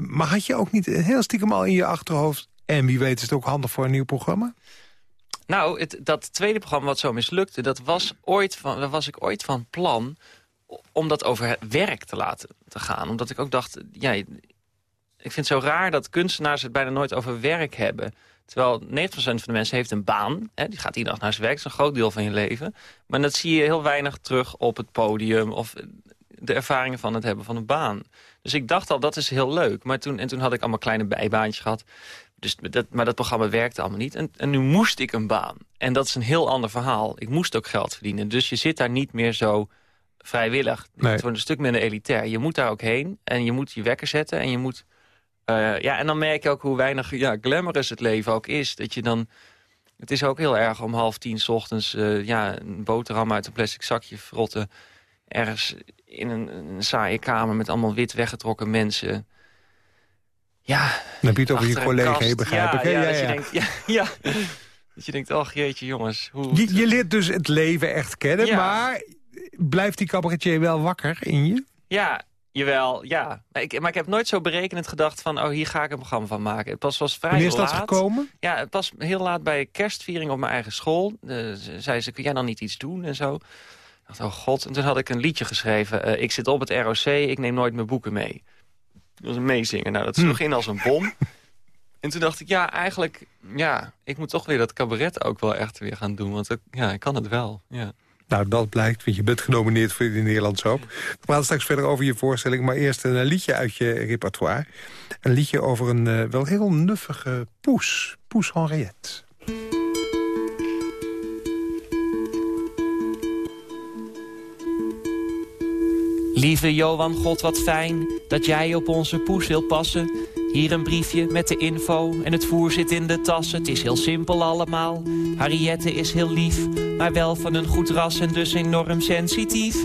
Maar had je ook niet heel stiekem al in je achterhoofd... en wie weet is het ook handig voor een nieuw programma? Nou, het, dat tweede programma wat zo mislukte... dat was, ooit van, was ik ooit van plan om dat over werk te laten te gaan. Omdat ik ook dacht, ja, ik vind het zo raar dat kunstenaars het bijna nooit over werk hebben. Terwijl 90% van de mensen heeft een baan. Hè, die gaat iedere dag naar zijn werk. Dat is een groot deel van je leven. Maar dat zie je heel weinig terug op het podium... of de ervaringen van het hebben van een baan. Dus ik dacht al, dat is heel leuk. Maar toen, en toen had ik allemaal kleine bijbaantjes gehad. Dus dat, maar dat programma werkte allemaal niet. En, en nu moest ik een baan. En dat is een heel ander verhaal. Ik moest ook geld verdienen. Dus je zit daar niet meer zo vrijwillig. Nee. Het wordt een stuk minder elitair. Je moet daar ook heen. En je moet je wekker zetten. En je moet... Uh, ja, en dan merk je ook hoe weinig ja, glamorous het leven ook is. Dat je dan... Het is ook heel erg om half tien s ochtends uh, ja, een boterham uit een plastic zakje frotten. Ergens in een, een saaie kamer met allemaal wit weggetrokken mensen. Ja. Dan heb je het over je collega, begrijp ik. Ja, ja, ja, dat je denkt, ja. Dat je denkt, ach jeetje jongens. Hoe... Je, je leert dus het leven echt kennen, maar blijft die cabaretier wel wakker in je? Ja, jawel, ja. Maar ik, maar ik heb nooit zo berekenend gedacht van... oh, hier ga ik een programma van maken. Het pas was vrij Wanneer is dat gekomen? Ja, het was heel laat bij kerstviering op mijn eigen school. Uh, zei ze, kun jij dan niet iets doen en zo? Dacht, oh god. En toen had ik een liedje geschreven. Uh, ik zit op het ROC, ik neem nooit mijn boeken mee. Dat was een meezingen. Nou, dat sloeg hm. in als een bom. En toen dacht ik, ja, eigenlijk... ja, ik moet toch weer dat cabaret ook wel echt weer gaan doen. Want ja, ik kan het wel, ja. Nou, dat blijkt, want je bent genomineerd voor de Nederlandse Hoop. We praten straks verder over je voorstelling, maar eerst een liedje uit je repertoire. Een liedje over een uh, wel heel nuffige poes, Poes Henriette. Lieve Johan, God wat fijn dat jij op onze poes wil passen. Hier een briefje met de info en het voer zit in de tassen. Het is heel simpel allemaal. Harriette is heel lief, maar wel van een goed ras en dus enorm sensitief.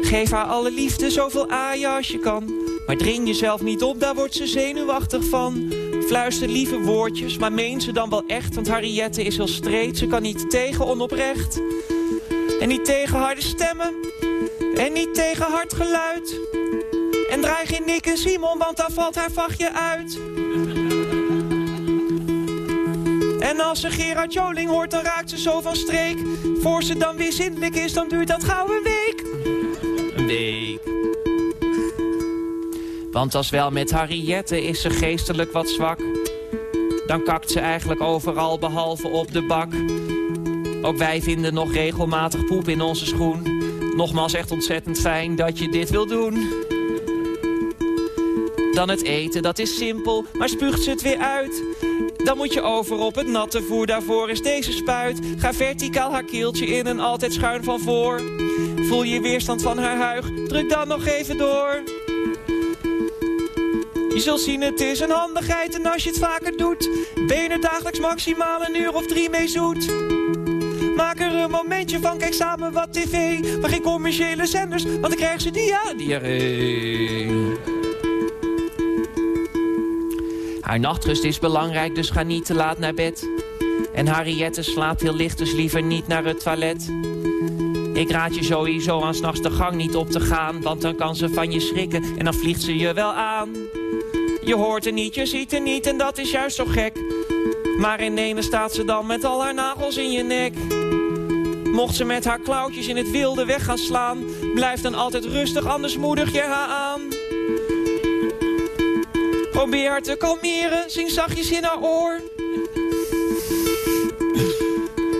Geef haar alle liefde, zoveel aaien als je kan. Maar dring jezelf niet op, daar wordt ze zenuwachtig van. Fluister lieve woordjes, maar meen ze dan wel echt. Want Harriette is heel streed, ze kan niet tegen onoprecht. En niet tegen harde stemmen, en niet tegen hard geluid. En draai geen Nick en Simon, want dan valt haar vachtje uit. En als ze Gerard Joling hoort, dan raakt ze zo van streek. Voor ze dan weer zindelijk is, dan duurt dat gauw een week. Een week. Want als wel met Harriette is ze geestelijk wat zwak. Dan kakt ze eigenlijk overal behalve op de bak. Ook wij vinden nog regelmatig poep in onze schoen. Nogmaals echt ontzettend fijn dat je dit wil doen. Dan het eten, dat is simpel, maar spuugt ze het weer uit. Dan moet je over op het natte voer, daarvoor is deze spuit. Ga verticaal haar keeltje in en altijd schuin van voor. Voel je weerstand van haar huig, druk dan nog even door. Je zult zien, het is een handigheid en als je het vaker doet... ben je er dagelijks maximaal een uur of drie mee zoet. Maak er een momentje van, kijk samen wat tv. Maar geen commerciële zenders, want dan krijgen ze dia diarree. Haar nachtrust is belangrijk, dus ga niet te laat naar bed. En Harriette slaapt heel licht, dus liever niet naar het toilet. Ik raad je sowieso aan s'nachts de gang niet op te gaan, want dan kan ze van je schrikken en dan vliegt ze je wel aan. Je hoort er niet, je ziet er niet en dat is juist zo gek. Maar in ene staat ze dan met al haar nagels in je nek. Mocht ze met haar klauwtjes in het wilde weg gaan slaan... blijf dan altijd rustig, anders moedig je haar aan. Probeer haar te kalmeren, zing zachtjes in haar oor.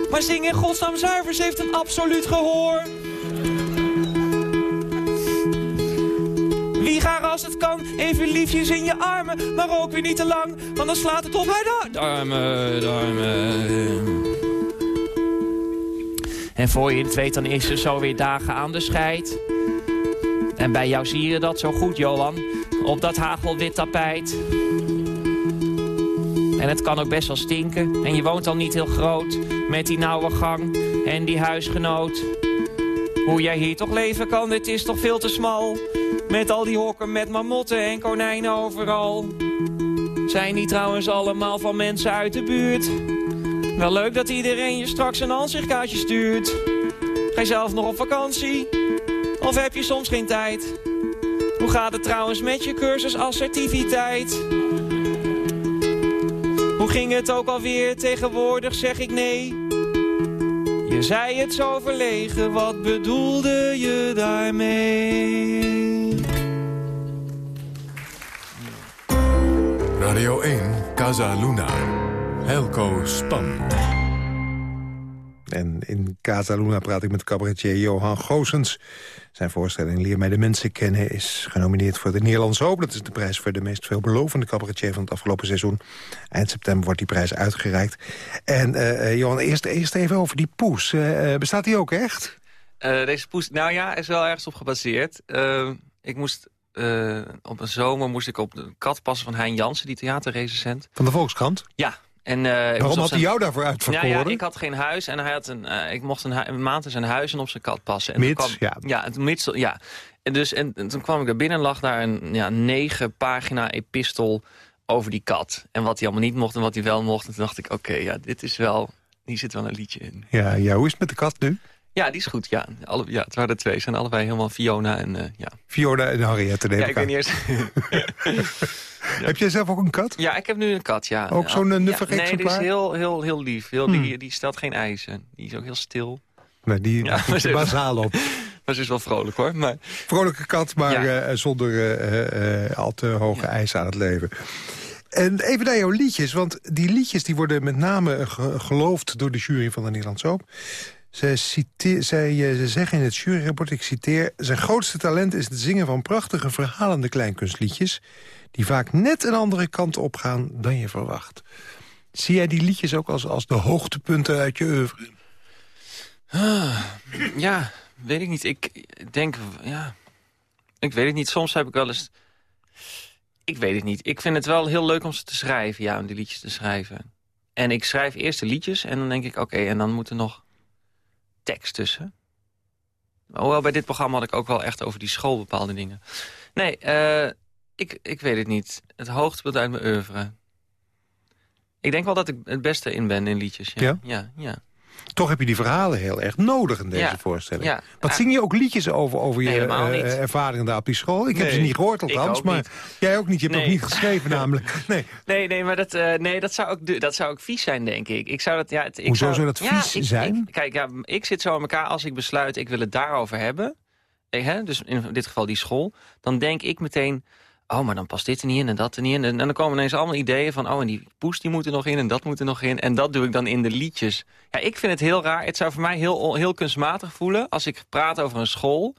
Maar zing in godsnaam zuiver, ze heeft een absoluut gehoor. Wie graag als het kan, even liefjes in je armen. Maar ook weer niet te lang, want dan slaat het op haar darmen, darmen. En voor je het weet, dan is ze zo weer dagen aan de scheid. En bij jou zie je dat zo goed, Johan, op dat hagelwit tapijt. En het kan ook best wel stinken. En je woont al niet heel groot, met die nauwe gang en die huisgenoot. Hoe jij hier toch leven kan, dit is toch veel te smal. Met al die hokken met marmotten en konijnen overal. Zijn die trouwens allemaal van mensen uit de buurt? Wel leuk dat iedereen je straks een aanzichtkaartje stuurt. Ga je zelf nog op vakantie? Of heb je soms geen tijd? Hoe gaat het trouwens met je cursus assertiviteit? Hoe ging het ook alweer? Tegenwoordig zeg ik nee. Je zei het zo verlegen, wat bedoelde je daarmee? Radio 1, Casa Luna. Helco Span. En in Casa Luna praat ik met cabaretier Johan Goosens. Zijn voorstelling Leer mij de mensen kennen is genomineerd voor de Nederlandse Hoop. Dat is de prijs voor de meest veelbelovende cabaretier van het afgelopen seizoen. Eind september wordt die prijs uitgereikt. En uh, Johan, eerst, eerst even over die poes. Uh, bestaat die ook echt? Uh, deze poes, nou ja, is wel ergens op gebaseerd. ik moest op een zomer moest ik op de kat passen van Hein Jansen, die theaterrecensent. Van de Volkskrant? Ja, en, uh, Waarom had hij jou daarvoor uitverkoren? Nou ja, ik had geen huis en hij had een, uh, ik mocht een, een, maand in zijn huis en op zijn kat passen. En mits, kwam, ja. Ja, het mits, ja. En, dus, en, en, toen kwam ik er binnen en lag daar een ja, negen pagina epistel over die kat. En wat hij allemaal niet mocht en wat hij wel mocht. En toen dacht ik, oké, okay, ja, dit is wel, hier zit wel een liedje in. Ja, ja, hoe is het met de kat nu? Ja, die is goed, ja. Alle, ja het waren er twee. Ze zijn allebei helemaal Fiona en uh, ja. Fiona en Harriette, neem Ja, ik weet niet eens... Ja. Heb jij zelf ook een kat? Ja, ik heb nu een kat, ja. Ook zo'n uh, nuffig ja, Nee, die is heel, heel, heel lief. Heel, Hmm. die, die stelt geen eisen. Die is ook heel stil. Nee, die Ja, maar bazaal op. Maar ze is wel vrolijk, hoor. Maar, Vrolijke kat, maar eh, zonder al te hoge eisen aan het leven. En even naar jouw liedjes, want die liedjes die worden met name ge- geloofd door de jury van de Nederlandse Hoop. Zij, cite- zij eh, ze zeggen in het juryrapport, ik citeer... zijn grootste talent is het zingen van prachtige verhalende kleinkunstliedjes... die vaak net een andere kant opgaan dan je verwacht. Zie jij die liedjes ook als, als de hoogtepunten uit je oeuvre? ja, weet ik niet. Ik denk, ja... Ik weet het niet. Soms heb ik wel eens... Ik weet het niet. Ik vind het wel heel leuk om ze te schrijven, ja, om die liedjes te schrijven. En ik schrijf eerst de liedjes en dan denk ik, oké, en dan moet er nog tekst tussen. Hoewel, bij dit programma had ik ook wel echt over die school bepaalde dingen. Nee, eh, ik, ik weet het niet. Het hoogtepunt uit mijn oeuvre. Ik denk wel dat ik het beste in ben in liedjes. Ja, Ja? ja. ja. Toch heb je die verhalen heel erg nodig in deze Ja, voorstelling. ja. Wat zing je ook liedjes over, over je Nee, eh, ervaringen daar op die school? Ik heb ze niet gehoord althans, maar niet. jij ook niet. Je hebt Nee. ook niet geschreven namelijk. Nee. Nee, nee, maar dat, eh, nee, dat, zou ook, dat zou ook vies zijn, denk ik. ik zou dat, ja, het, ik Hoezo zou dat ja, vies ik- zijn? ik- kijk, ja, ik zit zo in elkaar als ik besluit, ik wil het daarover hebben. Eh, hè, dus in dit geval die school. Dan denk ik meteen, oh, maar dan past dit er niet in en dat er niet in. En, dan komen ineens allemaal ideeën van, oh, en die poes die moet er nog in en dat moet er nog in. En dat doe ik dan in de liedjes. Ja, ik vind het heel raar. Het zou voor mij heel, heel kunstmatig voelen als ik praat over een school...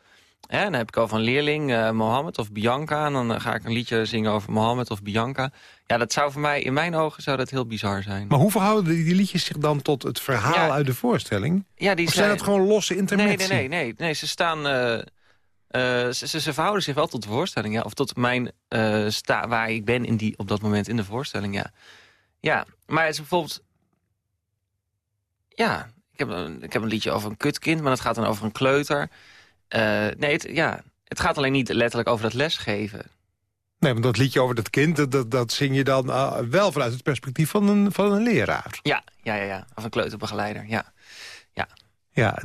Hè, dan heb ik over een leerling, eh Mohammed of Bianca. En dan eh, ga ik een liedje zingen over Mohammed of Bianca. Ja, dat zou voor mij, in mijn ogen, zou dat heel bizar zijn. Maar hoe verhouden die, die liedjes zich dan tot het verhaal Ja. uit de voorstelling? ja, die Of zijn het gewoon losse Nee, intermezzi? nee, nee, nee, nee. Ze staan... eh, eh, ze, ze, ze verhouden zich wel tot de voorstelling, ja. Of tot mijn eh, sta waar ik ben in die, op dat moment in de voorstelling, ja. Ja, maar het is bijvoorbeeld... Ja, ik heb, een, ik heb een liedje over een kutkind, maar dat gaat dan over een kleuter. Eh, nee, het, ja, het gaat alleen niet letterlijk over dat lesgeven. Nee, want dat liedje over dat kind, dat, dat, dat zing je dan wel vanuit het perspectief van een, van een leraar. Ja, ja, ja, ja. Of een kleuterbegeleider, ja. Ja,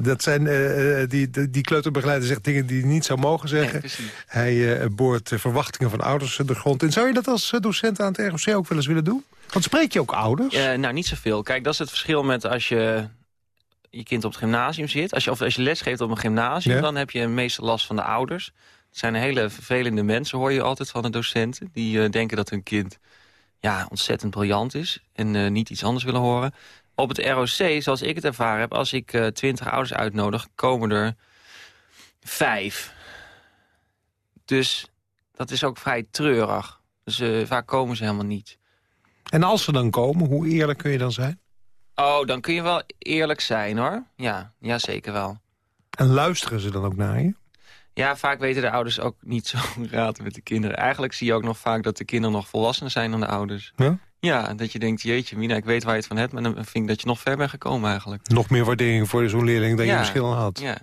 dat zijn, eh, eh, die, die, kleuterbegeleider zegt dingen die hij niet zou mogen zeggen. Hij eh, boort verwachtingen van ouders de grond in. Zou je dat als docent aan het ROC ook wel eens willen doen? Want spreek je ook ouders? Nou, niet zoveel. Kijk, dat is het verschil met als je je kind op het gymnasium zit. Als je, of als je les geeft op een gymnasium, Ja. dan heb je meestal last van de ouders. Het zijn hele vervelende mensen, hoor je altijd van de docenten. Die denken dat hun kind ja, ontzettend briljant is en niet iets anders willen horen. Op het ROC, zoals ik het ervaren heb, als ik eh, twintig ouders uitnodig, komen er vijf. Dus dat is ook vrij treurig. Dus eh, vaak komen ze helemaal niet. En als ze dan komen, hoe eerlijk kun je dan zijn? Oh, dan kun je wel eerlijk zijn, hoor. Ja, ja zeker wel. En luisteren ze dan ook naar je? Ja, vaak weten de ouders ook niet zo raad met de kinderen. Eigenlijk zie je ook nog vaak dat de kinderen nog volwassener zijn dan de ouders. Ja? Ja, dat je denkt, jeetje Mina, ik weet waar je het van hebt... maar dan vind ik dat je nog ver bent gekomen eigenlijk. Nog meer waardering voor zo'n leerling dan je misschien al had. Ja.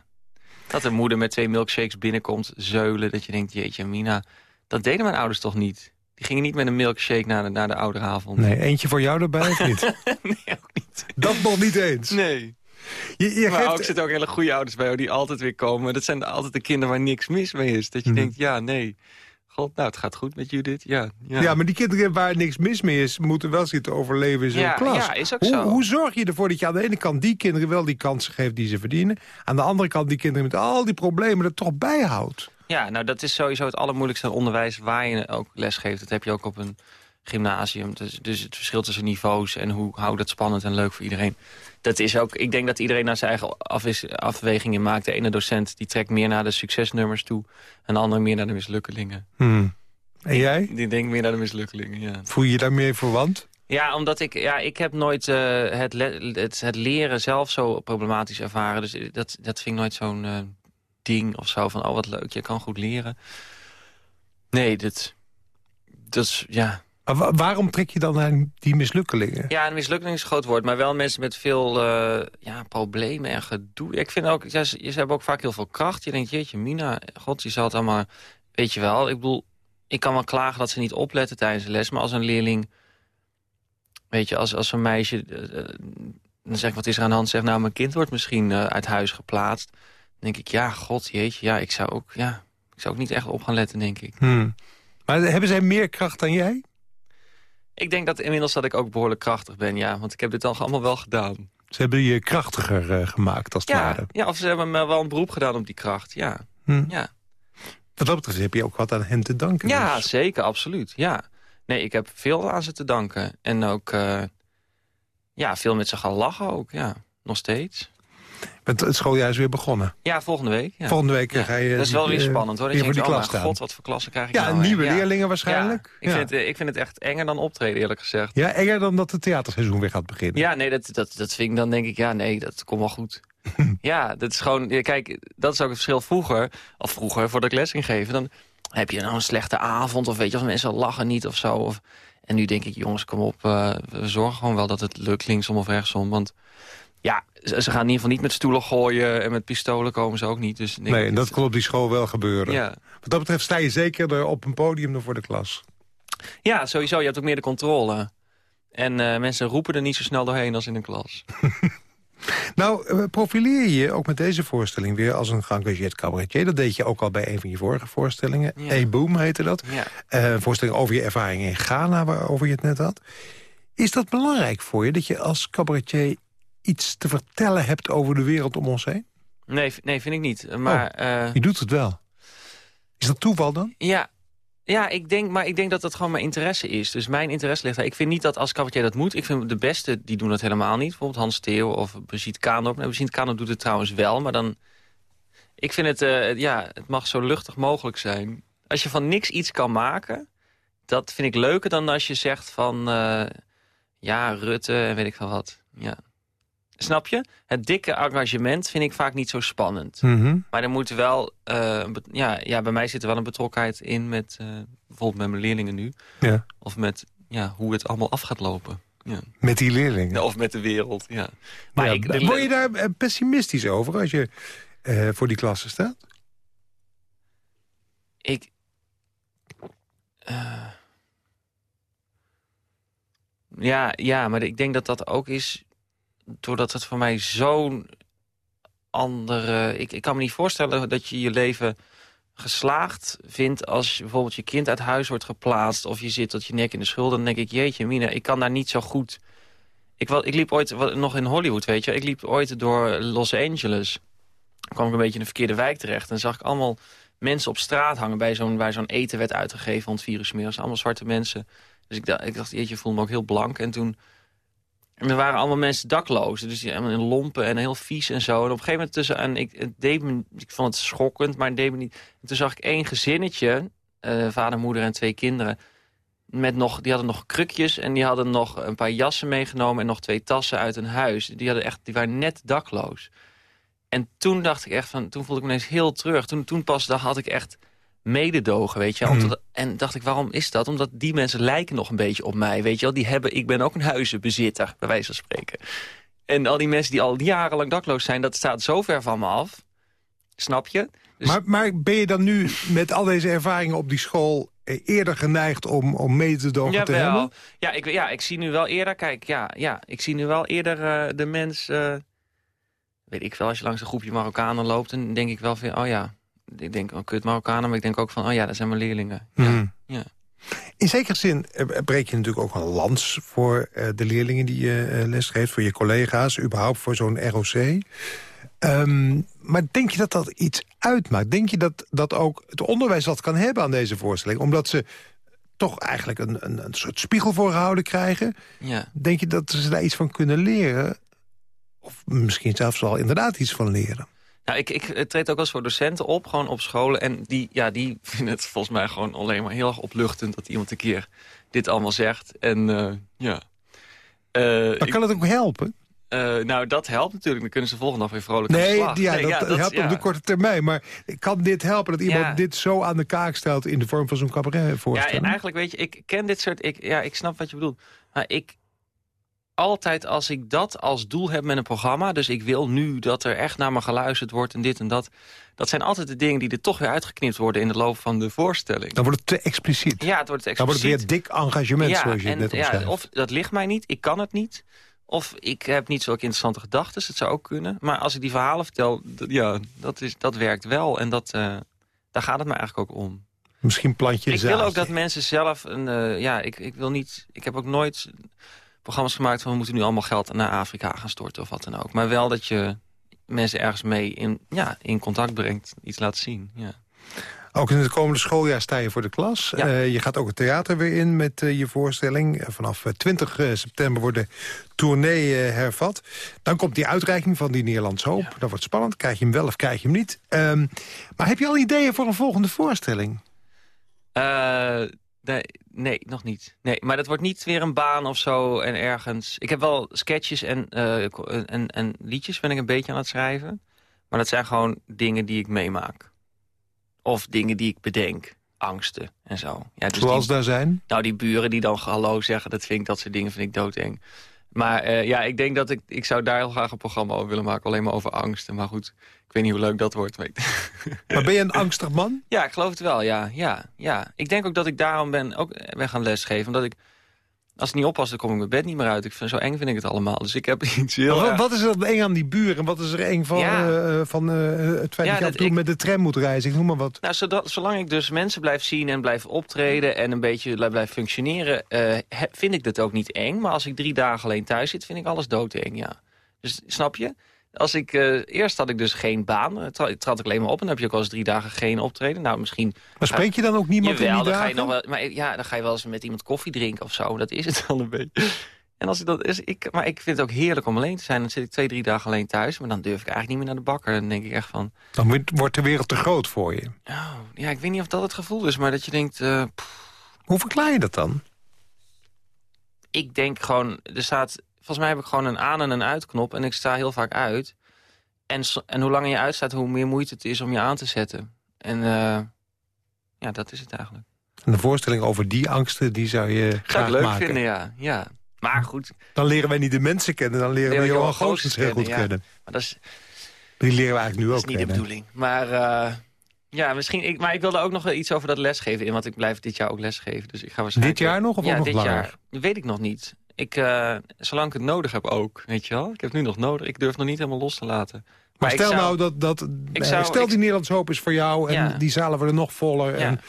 Dat een moeder met twee milkshakes binnenkomt, zeulen... dat je denkt, jeetje Mina, dat deden mijn ouders toch niet? Die gingen niet met een milkshake naar de, naar de ouderavond. Nee, eentje voor jou erbij of niet? nee, ook niet. dat nog niet eens. Nee. Je, je Maar geeft- ook zitten ook hele goede ouders bij jou die altijd weer komen. Dat zijn altijd de kinderen waar niks mis mee is. Dat je Mhm. denkt, ja, nee. god, nou, het gaat goed met Judith. Ja, ja. Ja, maar die kinderen waar niks mis mee is... moeten wel zitten overleven in zo'n Ja, klas. ja, is ook hoe, zo. hoe zorg je ervoor dat je aan de ene kant die kinderen wel die kansen geeft die ze verdienen... aan de andere kant die kinderen met al die problemen er toch bijhoudt? Ja, nou dat is sowieso het allermoeilijkste onderwijs waar je ook les geeft. Dat heb je ook op een gymnasium. Dus, dus het verschil tussen niveaus en hoe hou dat spannend en leuk voor iedereen. Dat is ook, ik denk dat iedereen naar zijn eigen afwis- afwegingen maakt. De ene docent die trekt meer naar de succesnummers toe. En de andere meer naar de mislukkelingen. Hmm. En jij? Die denkt meer naar de mislukkelingen, ja. Voel je je daarmee verwant? Ja, omdat ik, ja, ik heb nooit eh, het, het, het leren zelf zo problematisch ervaren. Dus dat, dat vind ik nooit zo'n eh, ding of zo van, oh wat leuk, je kan goed leren. Nee, dat, dat is, ja. Maar waarom trek je dan naar die mislukkelingen? Ja, een mislukking is een groot woord, maar wel mensen met veel eh, ja, problemen en gedoe. Ik vind ook, ja, ze, ze hebben ook vaak heel veel kracht. Je denkt, jeetje, Mina, god, je zal het allemaal, weet je wel. Ik bedoel, ik kan wel klagen dat ze niet opletten tijdens de les, maar als een leerling, weet je, als, als een meisje, eh, eh, dan zeg ik, wat is er aan de hand? Zeg, nou, mijn kind wordt misschien uit huis geplaatst. Dan denk ik, ja, god, jeetje, ja, ik zou ook, ja, ik zou ook niet echt op gaan letten, denk ik. Hmm. Maar hebben zij meer kracht dan jij? Ik denk dat inmiddels dat ik ook behoorlijk krachtig ben, ja, want ik heb dit al allemaal wel gedaan. Ze hebben je krachtiger eh, gemaakt, als het Ja, ware. ja, of ze hebben me wel een beroep gedaan op die kracht, ja. Hmm. Ja, Wat dat betreft heb je ook wat aan hen te danken. ja dus. zeker, absoluut, ja. Nee, ik heb veel aan ze te danken. En ook, eh, ja, veel met ze gaan lachen ook, ja. Nog steeds. Het, het schooljaar is weer begonnen. Ja, volgende week. Ja. Volgende week eh, Ja, ga je... dat is wel die, weer eh, spannend hoor. Dat je die denkt, klas oh god, wat voor klassen krijg ik Ja, nou? nieuwe leerlingen waarschijnlijk. Ik, Vind het, ik vind het echt enger dan optreden, eerlijk gezegd. Ja, enger dan dat het theaterseizoen weer gaat beginnen. Ja, nee, dat, dat, dat vind ik dan denk ik, ja, nee, dat komt wel goed. ja, dat is gewoon, kijk, dat is ook het verschil vroeger, of vroeger, voordat ik les ging geven, dan heb je nou een slechte avond, of weet je, of mensen lachen niet of zo. Of, en nu denk ik, jongens, kom op, eh, we zorgen gewoon wel dat het lukt, linksom of rechtsom, want ja, ze, ze gaan in ieder geval niet met stoelen gooien en met pistolen komen ze ook niet. Dus Nee, en dat kon op die school wel gebeuren. ja. Wat dat betreft sta je zeker er op een podium dan voor de klas. ja, sowieso, je hebt ook meer de controle. En eh, mensen roepen er niet zo snel doorheen als in een klas. Nou, eh, profileer je je ook met deze voorstelling weer als een geëngageerd cabaretier. Dat deed je ook al bij een van je vorige voorstellingen. Ja. Hey Boom heette dat. Ja. Eh, een voorstelling over je ervaring in Ghana, waarover je het net had. Is dat belangrijk voor je, dat je als cabaretier iets te vertellen hebt over de wereld om ons heen? Nee, nee, vind ik niet. Maar eh, Je doet het wel. Is dat toeval dan? Ja, ja ik denk, maar ik denk dat dat gewoon mijn interesse is. Dus mijn interesse ligt daar. Ik vind niet dat als cabaretier dat moet. Ik vind de beste, die doen dat helemaal niet. Bijvoorbeeld Hans Theo of Brigitte Kaandorp. Nou, Brigitte Kaandorp doet het trouwens wel, maar dan... Ik vind het, eh, ja, het mag zo luchtig mogelijk zijn. Als je van niks iets kan maken, dat vind ik leuker dan als je zegt van... eh, ja, Rutte en weet ik veel wat. Ja. Snap je? Het dikke engagement vind ik vaak niet zo spannend. Maar er moet wel, eh, ja, ja, bij mij zit er wel een betrokkenheid in met, eh, bijvoorbeeld met mijn leerlingen nu. Ja. Of met ja, hoe het allemaal af gaat lopen. Ja. Met die leerlingen. Of met de wereld, ja. Maar Ja, ik, word je daar eh, pessimistisch over als je voor die klasse staat? ik ja, ja, maar ik denk dat dat ook is... doordat het voor mij zo'n andere... Ik, ik kan me niet voorstellen dat je je leven geslaagd vindt... als bijvoorbeeld je kind uit huis wordt geplaatst... of je zit tot je nek in de schulden. Dan denk ik, jeetje Mina, ik kan daar niet zo goed... Ik, ik liep ooit nog in Hollywood, weet je. Ik liep ooit door Los Angeles. Dan kwam ik een beetje in de verkeerde wijk terecht. En zag ik allemaal mensen op straat hangen... bij zo'n zo'n eten werd uitgegeven van het virus meer. allemaal zwarte mensen. Dus ik dacht, ik dacht jeetje, voelde me ook heel blank. En toen... En er waren allemaal mensen dakloos. Dus helemaal in lompen en heel vies en zo. En op een gegeven moment tussen... En ik, deed me, ik vond het schokkend, maar het deed me niet... En toen zag ik één gezinnetje... eh, vader, moeder en twee kinderen... Met nog, die hadden nog krukjes en die hadden nog een paar jassen meegenomen... en nog twee tassen uit een huis. Die, hadden echt, die waren net dakloos. En toen dacht ik echt van... Toen voelde ik me ineens heel terug. Toen, toen pas had ik echt mededogen, weet je. wel. Omdat- En dacht ik, waarom is dat? Omdat die mensen lijken nog een beetje op mij, weet je wel. Die hebben, ik ben ook een huizenbezitter, bij wijze van spreken. En al die mensen die al jarenlang dakloos zijn... dat staat zo ver van me af. Snap je? Dus- Maar, maar ben je dan nu met al deze ervaringen op die school... eh, eerder geneigd om, om mee te dogen te Jawel. hebben? Ja ik, ja, ik zie nu wel eerder, kijk, ja, ja ik zie nu wel eerder eh, de mens... eh, weet ik wel, als je langs een groepje Marokkanen loopt... dan denk ik wel van, oh ja, ik denk, oh, kut Marokkanen, maar ik denk ook van, oh ja, dat zijn mijn leerlingen. Ja, Mhm. ja. In zekere zin eh, breek je natuurlijk ook een lans voor eh, de leerlingen die je eh, lesgeeft... voor je collega's, überhaupt voor zo'n ROC. Ehm, maar denk je dat dat iets uitmaakt? Denk je dat, dat ook het onderwijs wat kan hebben aan deze voorstelling? Omdat ze toch eigenlijk een, een, een soort spiegel voorgehouden krijgen. ja. Denk je dat ze daar iets van kunnen leren? Of misschien zelfs wel inderdaad iets van leren? Nou, ik, ik treed ook als voor docenten op, gewoon op scholen. En die, ja, die vinden het volgens mij gewoon alleen maar heel erg opluchtend... dat iemand een keer dit allemaal zegt. En eh, ja... Eh, Maar ik- kan het ook helpen? eh, nou, dat helpt natuurlijk. Dan kunnen ze volgende dag weer vrolijk aan de Nee, slag. ja, Nee, dat, helpt ja. op de korte termijn. Maar kan dit helpen dat iemand Ja. dit zo aan de kaak stelt... in de vorm van zo'n Ja, cabaretvoorstelling? en eigenlijk weet je, ik ken dit soort... Ik, ja, ik snap wat je bedoelt. Maar ik... Altijd als ik dat als doel heb met een programma... dus ik wil nu dat er echt naar me geluisterd wordt en dit en dat... dat zijn altijd de dingen die er toch weer uitgeknipt worden... in de loop van de voorstelling. Dan wordt het te expliciet. Ja, het wordt Dan wordt het weer expliciet. dik engagement, ja, zoals je het net ja. Of dat ligt mij niet, ik kan het niet. Of ik heb niet zulke interessante gedachten, het zou ook kunnen. Maar als ik die verhalen vertel, ja, dat, is, dat werkt wel. En dat, eh, daar gaat het me eigenlijk ook om. Misschien plant je Ik wil ook dat mensen zelf... Een, eh, ja, ik, ik wil niet... Ik heb ook nooit programma's gemaakt van... we moeten nu allemaal geld naar Afrika gaan storten of wat dan ook. Maar wel dat je mensen ergens mee in, ja, in contact brengt. Iets laat zien, ja. Ook in het komende schooljaar sta je voor de klas. Ja. Eh, je gaat ook het theater weer in met eh, je voorstelling. Eh, vanaf eh, 20 eh, september wordt de tournee hervat. Dan komt die uitreiking van die Nederlandse Hoop. Dat wordt spannend. Krijg je hem wel of krijg je hem niet? Ehm, maar heb je al ideeën voor een volgende voorstelling? Nee, nee, nog niet. Nee, maar dat wordt niet weer een baan of zo en ergens. Ik heb wel sketches en, eh, ko- en, en liedjes ben ik een beetje aan het schrijven. Maar dat zijn gewoon dingen die ik meemaak. Of dingen die ik bedenk. Angsten en zo. Ja, dus Zoals die, daar zijn? Nou, die buren die dan hallo zeggen, dat vind ik, dat soort dingen vind ik doodeng. Maar eh, ja, ik denk dat ik, ik zou daar heel graag een programma over willen maken. Alleen maar over angsten. Maar goed, ik weet niet hoe leuk dat wordt. maar ik- Maar ben je een angstig man? ja, ik geloof het wel, ja. ja, ja. Ik denk ook dat ik daarom ben, ook ben gaan lesgeven. Omdat ik, als ik niet oppas, dan kom ik mijn bed niet meer uit. Ik vind, zo eng vind ik het allemaal. Dus ik heb iets heel wat, is er eng aan die buren? En wat is er eng van, Ja. eh, van eh, het feit Ja, dat je ik- met de tram moet reizen? Ik noem maar wat. Nou, zodat, zolang ik dus mensen blijf zien en blijf optreden... en een beetje blijf functioneren, eh, vind ik dat ook niet eng. Maar als ik drie dagen alleen thuis zit, vind ik alles doodeng, ja. Dus snap je? Als ik, eh, eerst had ik dus geen baan. Tra- trad ik alleen maar op en dan heb je ook al eens drie dagen geen optreden. Nou, misschien... Maar spreek je dan ook niemand Jawel, in die dan ga je nog wel, maar ja, dan ga je wel eens met iemand koffie drinken of zo. Dat is het dan een beetje. En als ik dat is, ik, maar ik vind het ook heerlijk om alleen te zijn. Dan zit ik twee, drie dagen alleen thuis. Maar dan durf ik eigenlijk niet meer naar de bakker. Dan denk ik echt van... Dan wordt- de wereld te groot voor je. Oh, ja, ik weet niet of dat het gevoel is. Maar dat je denkt... eh, Hoe verklaar je dat dan? ik denk gewoon... Er staat... Volgens mij heb ik gewoon een aan- en een uitknop. En ik sta heel vaak uit. En, en hoe langer je uitstaat, hoe meer moeite het is om je aan te zetten. En eh, ja, dat is het eigenlijk. En de voorstelling over die angsten, die zou je graag leuk maken. vinden, ja. ja. Maar goed, Dan leren wij niet de mensen kennen, dan leren Leren we Johan Goossens heel goed kennen, kennen. maar dat is, Die leren we eigenlijk nu Dat ook is niet de bedoeling. Maar eh, ja, misschien. Ik, maar ik wilde ook nog iets over dat lesgeven in. Want ik blijf dit jaar ook lesgeven. Dus ik ga waarschijnlijk. Dit jaar nog of ja, ook nog dit langer? jaar. Weet ik nog niet. Ik, eh, zolang ik het nodig heb ook. Weet je wel? Ik heb het nu nog nodig. Ik durf nog niet helemaal los te laten. Maar stel zou- nou dat, dat ik zou- stel ik- die Nederlandse hoop is voor jou... en Ja. die zalen worden nog voller Ja. en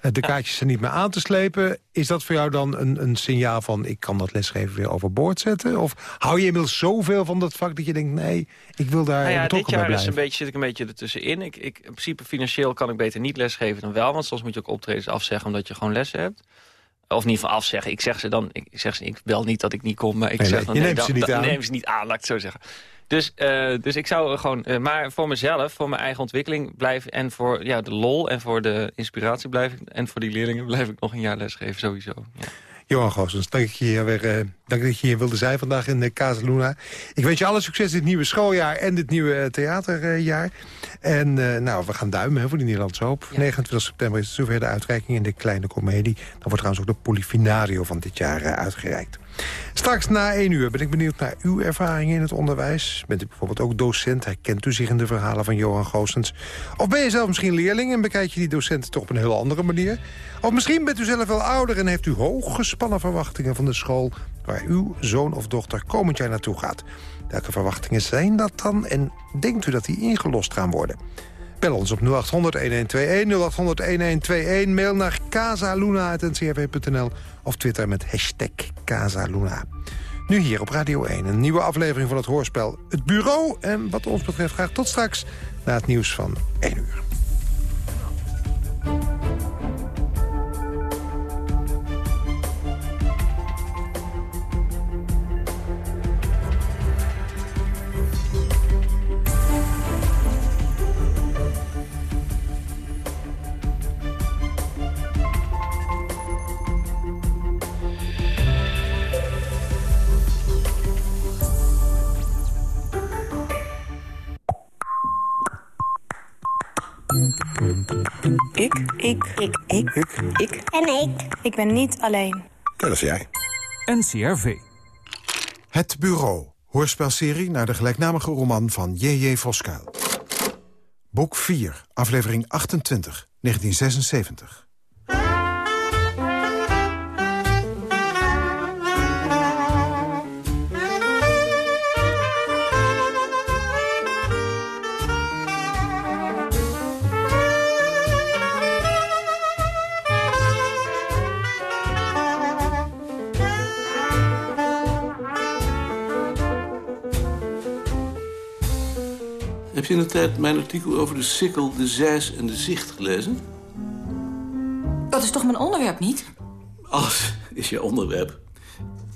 eh, de kaartjes zijn niet meer aan te slepen... is dat voor jou dan een, een signaal van... ik kan dat lesgeven weer overboord zetten? Of hou je inmiddels zoveel van dat vak dat je denkt... nee, ik wil daar Nou ja, dit betrokken bij jaar is een beetje, zit ik een beetje ertussenin. Ik, ik, in principe financieel kan ik beter niet lesgeven dan wel. Want soms moet je ook optredens afzeggen omdat je gewoon lessen hebt. Of niet van afzeggen. Ik zeg ze dan, ik, zeg ze, ik bel niet dat ik niet kom. Maar ik Nee, zeg dan, je nee, neemt ze dan- niet dan aan. neem ze niet aan, laat ik het zo zeggen. Dus, eh, dus ik zou gewoon, eh, maar voor mezelf, voor mijn eigen ontwikkeling blijven en voor ja, de lol en voor de inspiratie blijf ik en voor die leerlingen blijf ik nog een jaar lesgeven sowieso. Ja. Johan Goossens, dank, dat je hier weer, eh, dank dat je hier wilde zijn vandaag in de Casaluna. Ik wens je alle succes dit nieuwe schooljaar en dit nieuwe eh, theaterjaar. En eh, nou, we gaan duimen hè, voor die Nederlandse Hoop. Ja. 29 september is zover de uitreiking in de Kleine Comedie. Dan wordt trouwens ook de Polifinario van dit jaar eh, uitgereikt. Straks na 1 uur ben ik benieuwd naar uw ervaringen in het onderwijs. Bent u bijvoorbeeld ook docent? Herkent u zich in de verhalen van Johan Goossens? Of ben je zelf misschien leerling en bekijk je die docenten toch op een heel andere manier? Of misschien bent u zelf wel ouder en heeft u hooggespannen verwachtingen van de school... waar uw zoon of dochter komend jaar naartoe gaat. Welke verwachtingen zijn dat dan en denkt u dat die ingelost gaan worden? Bel ons op 0800-1121, 0800-1121. Mail naar casaluna.ncrv.nl of Twitter met hashtag Casaluna. Nu hier op Radio 1, een nieuwe aflevering van het hoorspel Het Bureau. En wat ons betreft graag tot straks na het nieuws van 1 uur. Ik ben niet alleen. Dat is jij. NCRV. Het Bureau. Hoorspelserie naar de gelijknamige roman van J.J. Voskuil. Boek 4, aflevering 28, 1976. Heb je in de tijd mijn artikel over de sikkel, de zeis en de zicht gelezen? Dat is toch mijn onderwerp niet? Alles is je onderwerp.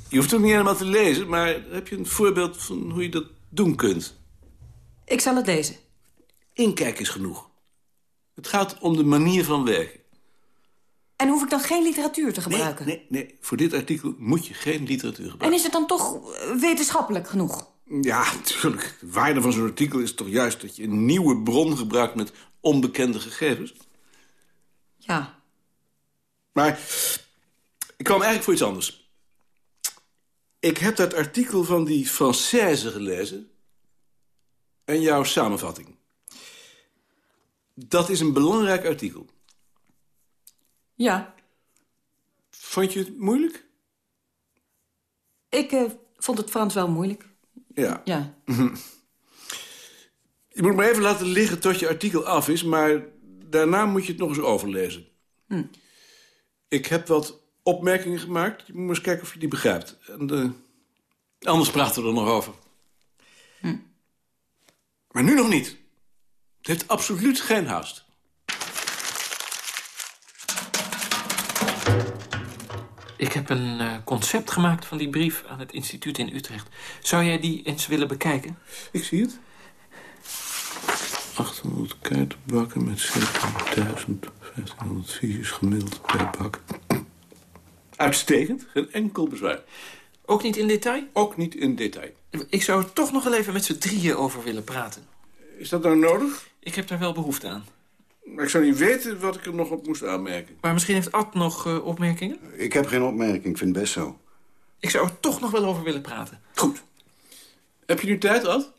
Je hoeft het niet helemaal te lezen, maar heb je een voorbeeld van hoe je dat doen kunt? Ik zal het lezen. Inkijk is genoeg. Het gaat om de manier van werken. En hoef ik dan geen literatuur te gebruiken? Nee, nee, nee. Voor dit artikel moet je geen literatuur gebruiken. En is het dan toch eh, wetenschappelijk genoeg? Ja, natuurlijk. De waarde van zo'n artikel is toch juist dat je een nieuwe bron gebruikt met onbekende gegevens? Ja. Maar ik kwam eigenlijk voor iets anders. Ik heb dat artikel van die Française gelezen en jouw samenvatting. Dat is een belangrijk artikel. Ja. Vond je het moeilijk? Ik eh, vond het Frans wel moeilijk. Ja. Ja. Je moet maar even laten liggen tot je artikel af is... maar daarna moet je het nog eens overlezen. Hm. Ik heb wat opmerkingen gemaakt. Je moet eens kijken of je die begrijpt. En, eh, anders praten we er nog over. Hm. Maar nu nog niet. Het heeft absoluut geen haast. Ik heb een eh, concept gemaakt van die brief aan het instituut in Utrecht. Zou jij die eens willen bekijken? Ik zie het. 800 kaartenbakken met 17.000, 1500 visies gemiddeld per bak. Uitstekend, geen enkel bezwaar. Ook niet in detail? Ook niet in detail. Ik zou er toch nog wel even met z'n drieën over willen praten. Is dat nou nodig? Ik heb daar wel behoefte aan. Maar ik zou niet weten wat ik er nog op moest aanmerken. Maar misschien heeft Ad nog eh, opmerkingen? Ik heb geen opmerking, ik vind het best zo. Ik zou er toch nog wel over willen praten. Goed. Heb je nu tijd, Ad?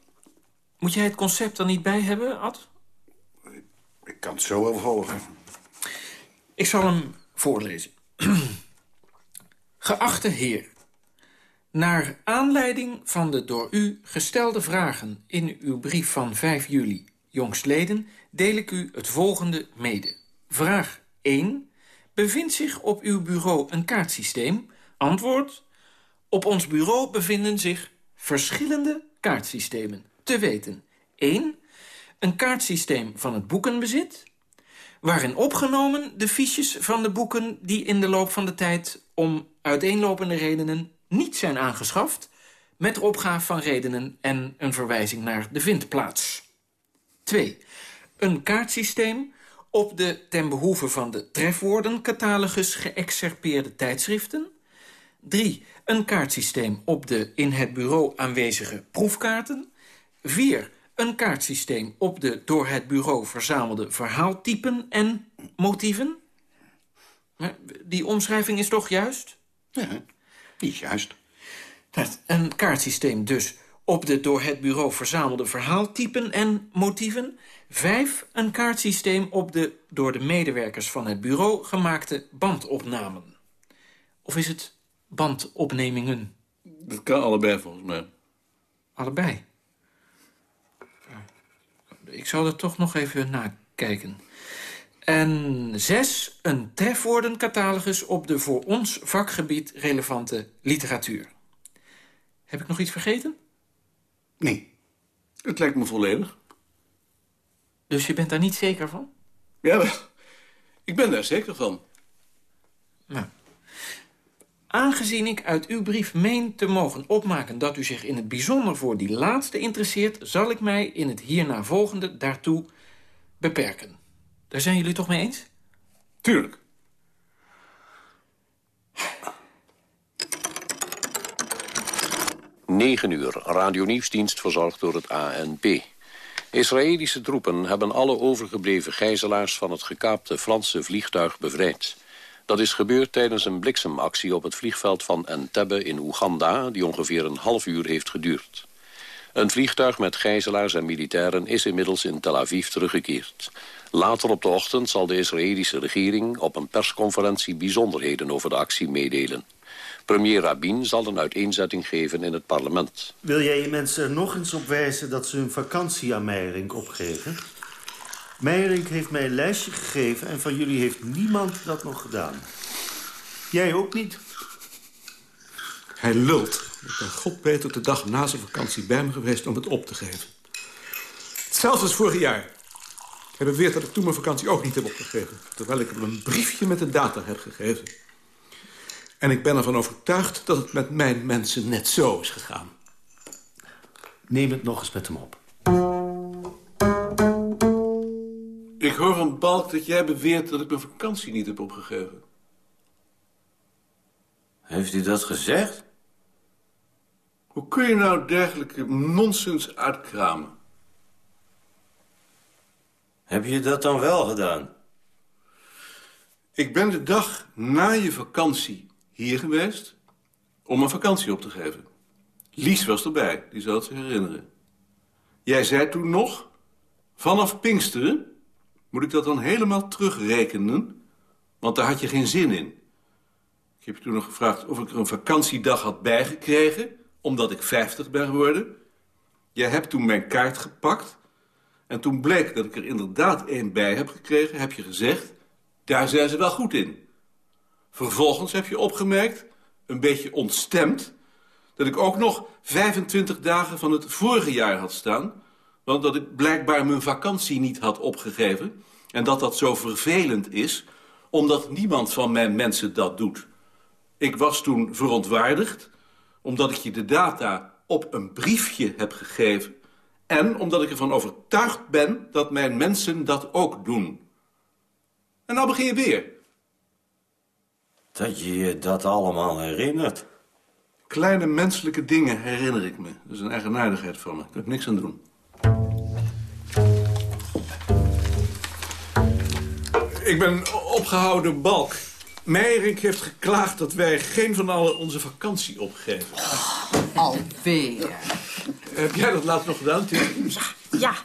Moet jij het concept er niet bij hebben, Ad? Ik kan het zo wel volgen. Ik zal hem voorlezen. Geachte heer. Naar aanleiding van de door u gestelde vragen in uw brief van 5 juli jongstleden deel ik u het volgende mede. Vraag 1. Bevindt zich op uw bureau een kaartsysteem? Antwoord. Op ons bureau bevinden zich verschillende kaartsystemen. Te weten. 1. Een kaartsysteem van het boekenbezit... waarin opgenomen de fiches van de boeken... die in de loop van de tijd om uiteenlopende redenen niet zijn aangeschaft... met de opgave van redenen en een verwijzing naar de vindplaats. 2. Een kaartsysteem op de ten behoeve van de trefwoordencatalogus geëxcerpeerde tijdschriften. 3. Een kaartsysteem op de in het bureau aanwezige proefkaarten. 4. Een kaartsysteem op de door het bureau verzamelde verhaaltypen en motieven. Die omschrijving is toch juist? Ja, die is juist. Dat, een kaartsysteem dus op de door het bureau verzamelde verhaaltypen en motieven. Vijf, een kaartsysteem op de door de medewerkers van het bureau gemaakte bandopnamen. Of is het bandopnemingen? Dat kan allebei volgens mij. Allebei? Ik zal er toch nog even nakijken. En zes, een trefwoordencatalogus op de voor ons vakgebied relevante literatuur. Heb ik nog iets vergeten? Nee, het lijkt me volledig. Dus je bent daar niet zeker van? Ja, ik ben daar zeker van. Nou, aangezien ik uit uw brief meen te mogen opmaken... dat u zich in het bijzonder voor die laatste interesseert... zal ik mij in het hierna volgende daartoe beperken. Daar zijn jullie toch mee eens? Tuurlijk. Negen uur, radionieuwsdienst verzorgd door het ANP. Israëlische troepen hebben alle overgebleven gijzelaars... van het gekaapte Franse vliegtuig bevrijd. Dat is gebeurd tijdens een bliksemactie op het vliegveld van Entebbe in Oeganda... die ongeveer een half uur heeft geduurd. Een vliegtuig met gijzelaars en militairen is inmiddels in Tel Aviv teruggekeerd. Later op de ochtend zal de Israëlische regering op een persconferentie bijzonderheden over de actie meedelen. Premier Rabin zal een uiteenzetting geven in het parlement. Wil jij je mensen er nog eens op wijzen dat ze hun vakantie aan Meijerink opgeven? Meijerink heeft mij een lijstje gegeven en van jullie heeft niemand dat nog gedaan. Jij ook niet? Hij lult. Ik ben god op de dag na zijn vakantie bij me geweest om het op te geven. Hetzelfde als vorig jaar. Hij beweert dat ik toen mijn vakantie ook niet heb opgegeven. Terwijl ik hem een briefje met de data heb gegeven. En ik ben ervan overtuigd dat het met mijn mensen net zo is gegaan. Neem het nog eens met hem op. Ik hoor van Balk dat jij beweert dat ik mijn vakantie niet heb opgegeven. Heeft hij dat gezegd? Hoe kun je nou dergelijke nonsens uitkramen? Heb je dat dan wel gedaan? Ik ben de dag na je vakantie hier geweest om een vakantie op te geven. Lies was erbij, die zal het zich herinneren. Jij zei toen nog, vanaf Pinksteren moet ik dat dan helemaal terugrekenen, want daar had je geen zin in. Ik heb je toen nog gevraagd of ik er een vakantiedag had bijgekregen, omdat ik 50 ben geworden. Jij hebt toen mijn kaart gepakt en toen bleek dat ik er inderdaad één bij heb gekregen, heb je gezegd, daar zijn ze wel goed in. Vervolgens heb je opgemerkt, een beetje ontstemd... dat ik ook nog 25 dagen van het vorige jaar had staan... want dat ik blijkbaar mijn vakantie niet had opgegeven... en dat dat zo vervelend is, omdat niemand van mijn mensen dat doet. Ik was toen verontwaardigd, omdat ik je de data op een briefje heb gegeven... en omdat ik ervan overtuigd ben dat mijn mensen dat ook doen. En nou begin je weer... Dat je je dat allemaal herinnert. Kleine menselijke dingen herinner ik me. Dat is een eigenaardigheid van me. Daar kan ik niks aan doen. Ik ben opgehouden balk. Meijerink heeft geklaagd dat wij geen van allen onze vakantie opgeven. Alweer. Heb jij dat laatst nog gedaan, Tim? Ja,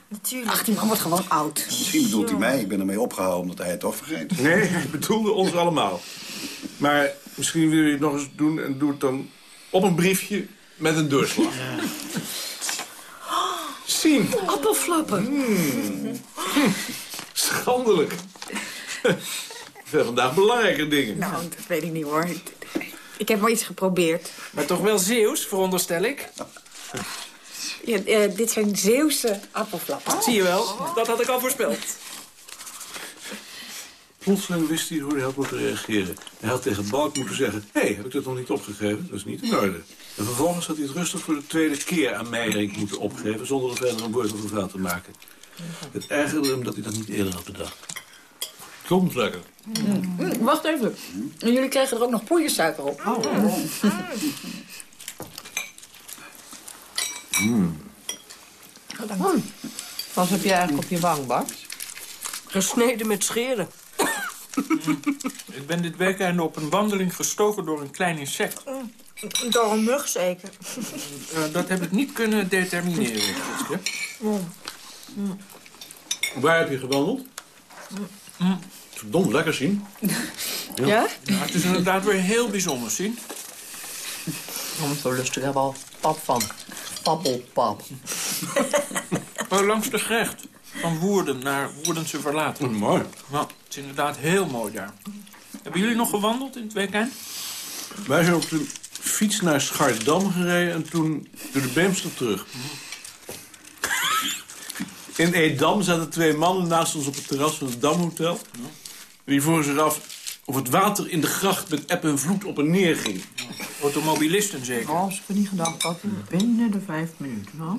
natuurlijk. Ach, die man wordt gewoon oud. Misschien bedoelt hij mij. Ik ben ermee opgehouden omdat hij het toch vergeet. Nee, hij bedoelde ons allemaal. Maar misschien wil je het nog eens doen en doe het dan op een briefje met een doorslag. Zien. Appelflappen. Hmm. Schandelijk. Zijn vandaag belangrijke dingen. Nou, dat weet ik niet hoor. Ik heb maar iets geprobeerd. Maar toch wel Zeeuws, veronderstel ik? Ja, eh, dit zijn Zeeuwse appelflappen. Zie je wel, dat had ik al voorspeld. Plotseling wist hij hoe hij had moeten reageren. Hij had tegen Balk moeten zeggen... hé, hey, heb ik dat nog niet opgegeven? Dat is niet in orde. En vervolgens had hij het rustig voor de tweede keer aan Meijerink moeten opgeven... zonder er verder een woord over vuil te maken. Het ergerde hem dat hij dat niet eerder had bedacht. Komt lekker. Mm, wacht even. En jullie krijgen er ook nog poeiersuiker op. Oh. Mm. Wat heb je eigenlijk op je wang, Bart? Gesneden met scheren. Ik ben dit weekend op een wandeling gestoken door een klein insect. Door een mug zeker. Uh, dat heb ik niet kunnen determineren. Fritsje. Waar heb je gewandeld? Mm. Verdomd lekker zien. Ja? ja? Het is inderdaad weer heel bijzonder, zien. Om zo lustig hebben al pap van. Pappelpap. Oh, langs de gerecht. van Woerden naar Woerdense Verlaten. mooi. Nou, het is inderdaad heel mooi daar. Hebben jullie nog gewandeld in het weekend? Wij zijn op de fiets naar Schardam gereden en toen door de Beemster terug. In Edam zaten twee mannen naast ons op het terras van het Damhotel. Die vroegen zich af of het water in de gracht met eb en vloed op en neer ging. Automobilisten zeker? Oh, als ik niet gedacht had, binnen de vijf minuten. hoor.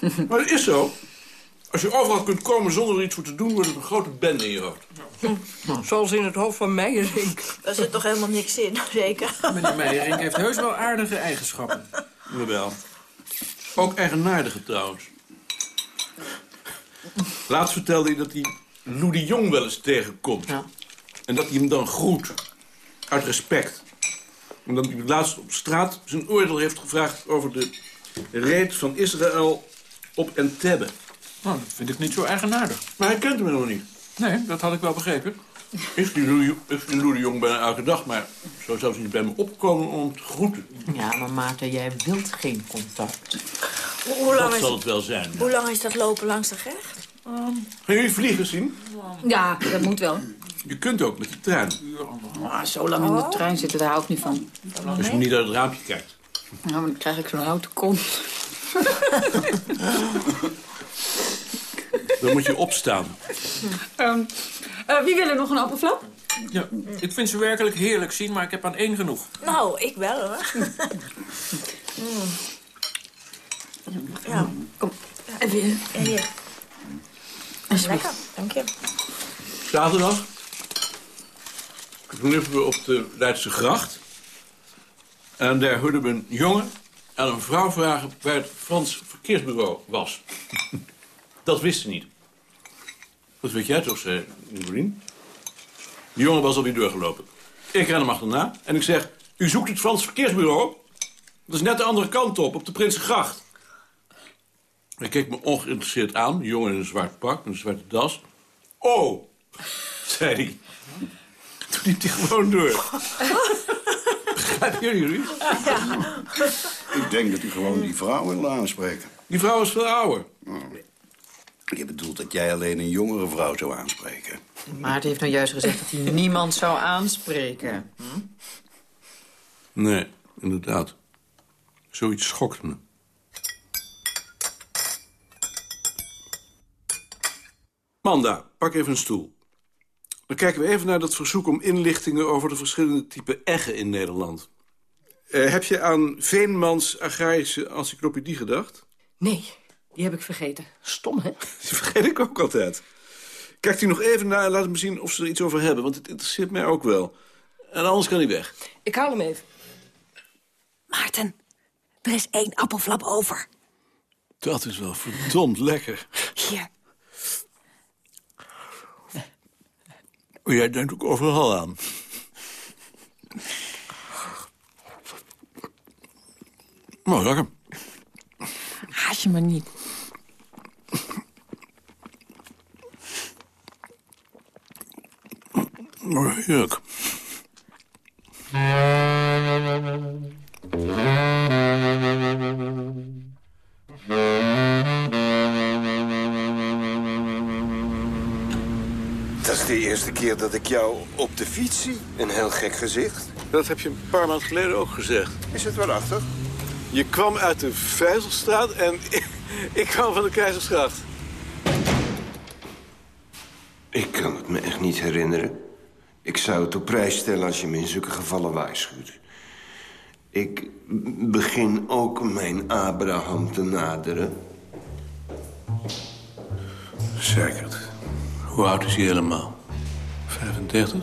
Maar het is zo. Als je overal kunt komen zonder er iets voor te doen... wordt het een grote bende in je hoofd. Zoals in het hoofd van Meijerink. Daar zit toch helemaal niks in, zeker? Meneer Meijerink heeft heus wel aardige eigenschappen. Jawel. Ook eigenaardige trouwens. Laatst vertelde hij dat hij Lou de Jong wel eens tegenkomt. En dat hij hem dan groet. Uit respect. En dat hij laatst op straat zijn oordeel heeft gevraagd... over de reed van Israël op Entebbe. Nou, dat vind ik niet zo eigenaardig. Maar hij kent hem nog niet. Nee, dat had ik wel begrepen. Ik vind Lou, ik vind Lou de Jong bijna elke dag, maar zo zou ze niet bij me opkomen om te groeten. Ja, maar Maarten, jij wilt geen contact. Hoe lang, dat is, zal het wel zijn. hoe lang is dat lopen langs de gerecht? Gaan jullie vliegen zien? Ja, dat moet wel. Je kunt ook met de trein. Maar zo lang in de trein zitten, daar hou ik niet van. Als je niet uit het raampje kijkt. Nou, dan krijg ik zo'n houten kont. Dan moet je opstaan. Ehm, eh, wie wil er nog een appelflap? Ja, ik vind ze werkelijk heerlijk zien, maar ik heb aan één genoeg. Nou, ik wel hoor. Ja, kom. Even. Ja, hier. Lekker, dank je. Zaterdag. Toen liepen we op de Leidse gracht. En daar hoorden we een jongen aan een vrouw vragen... waar het Frans verkeersbureau was. Dat wist ze niet. Dat weet jij toch, zei Nicolien? De jongen was alweer doorgelopen. Ik ren hem achterna en ik zeg... U zoekt het Frans verkeersbureau? Dat is net de andere kant op, op de Prinsengracht. Hij keek me ongeïnteresseerd aan. De jongen in een zwart pak, een zwarte das. Oh, zei hij. Toen liep hij gewoon door. Begrijpen jullie? Ik denk dat u gewoon die vrouw wil aanspreken. Die vrouw is veel ouder. Je bedoelt dat jij alleen een jongere vrouw zou aanspreken. Maarten heeft nou juist gezegd dat hij niemand zou aanspreken. Hm? Nee, inderdaad. Zoiets schokte me. Manda, pak even een stoel. Dan kijken we even naar dat verzoek om inlichtingen... over de verschillende typen eggen in Nederland. Eh, heb je aan Veenmans agrarische encyclopedie gedacht? Nee, die heb ik vergeten. Stom, hè? Die vergeet ik ook altijd. Kijk die nog even naar en laat me zien of ze er iets over hebben... want het interesseert mij ook wel. En anders kan hij weg. Ik haal hem even. Maarten, er is één appelflap over. Dat is wel verdomd lekker. Hier. Oh, jij denkt ook overal aan. Nou, lekker. Haat je me niet. Maar heerlijk. Keer dat ik jou op de fiets zie. Een heel gek gezicht. Dat heb je een paar maanden geleden ook gezegd. Is het waarachtig? Je kwam uit de Vijzelstraat en ik kwam van de Keizersgracht. Ik kan het me echt niet herinneren. Ik zou het op prijs stellen als je me in zulke gevallen waarschuwt. Ik begin ook mijn Abraham te naderen. Zeker. Hoe oud is hij helemaal? tegen.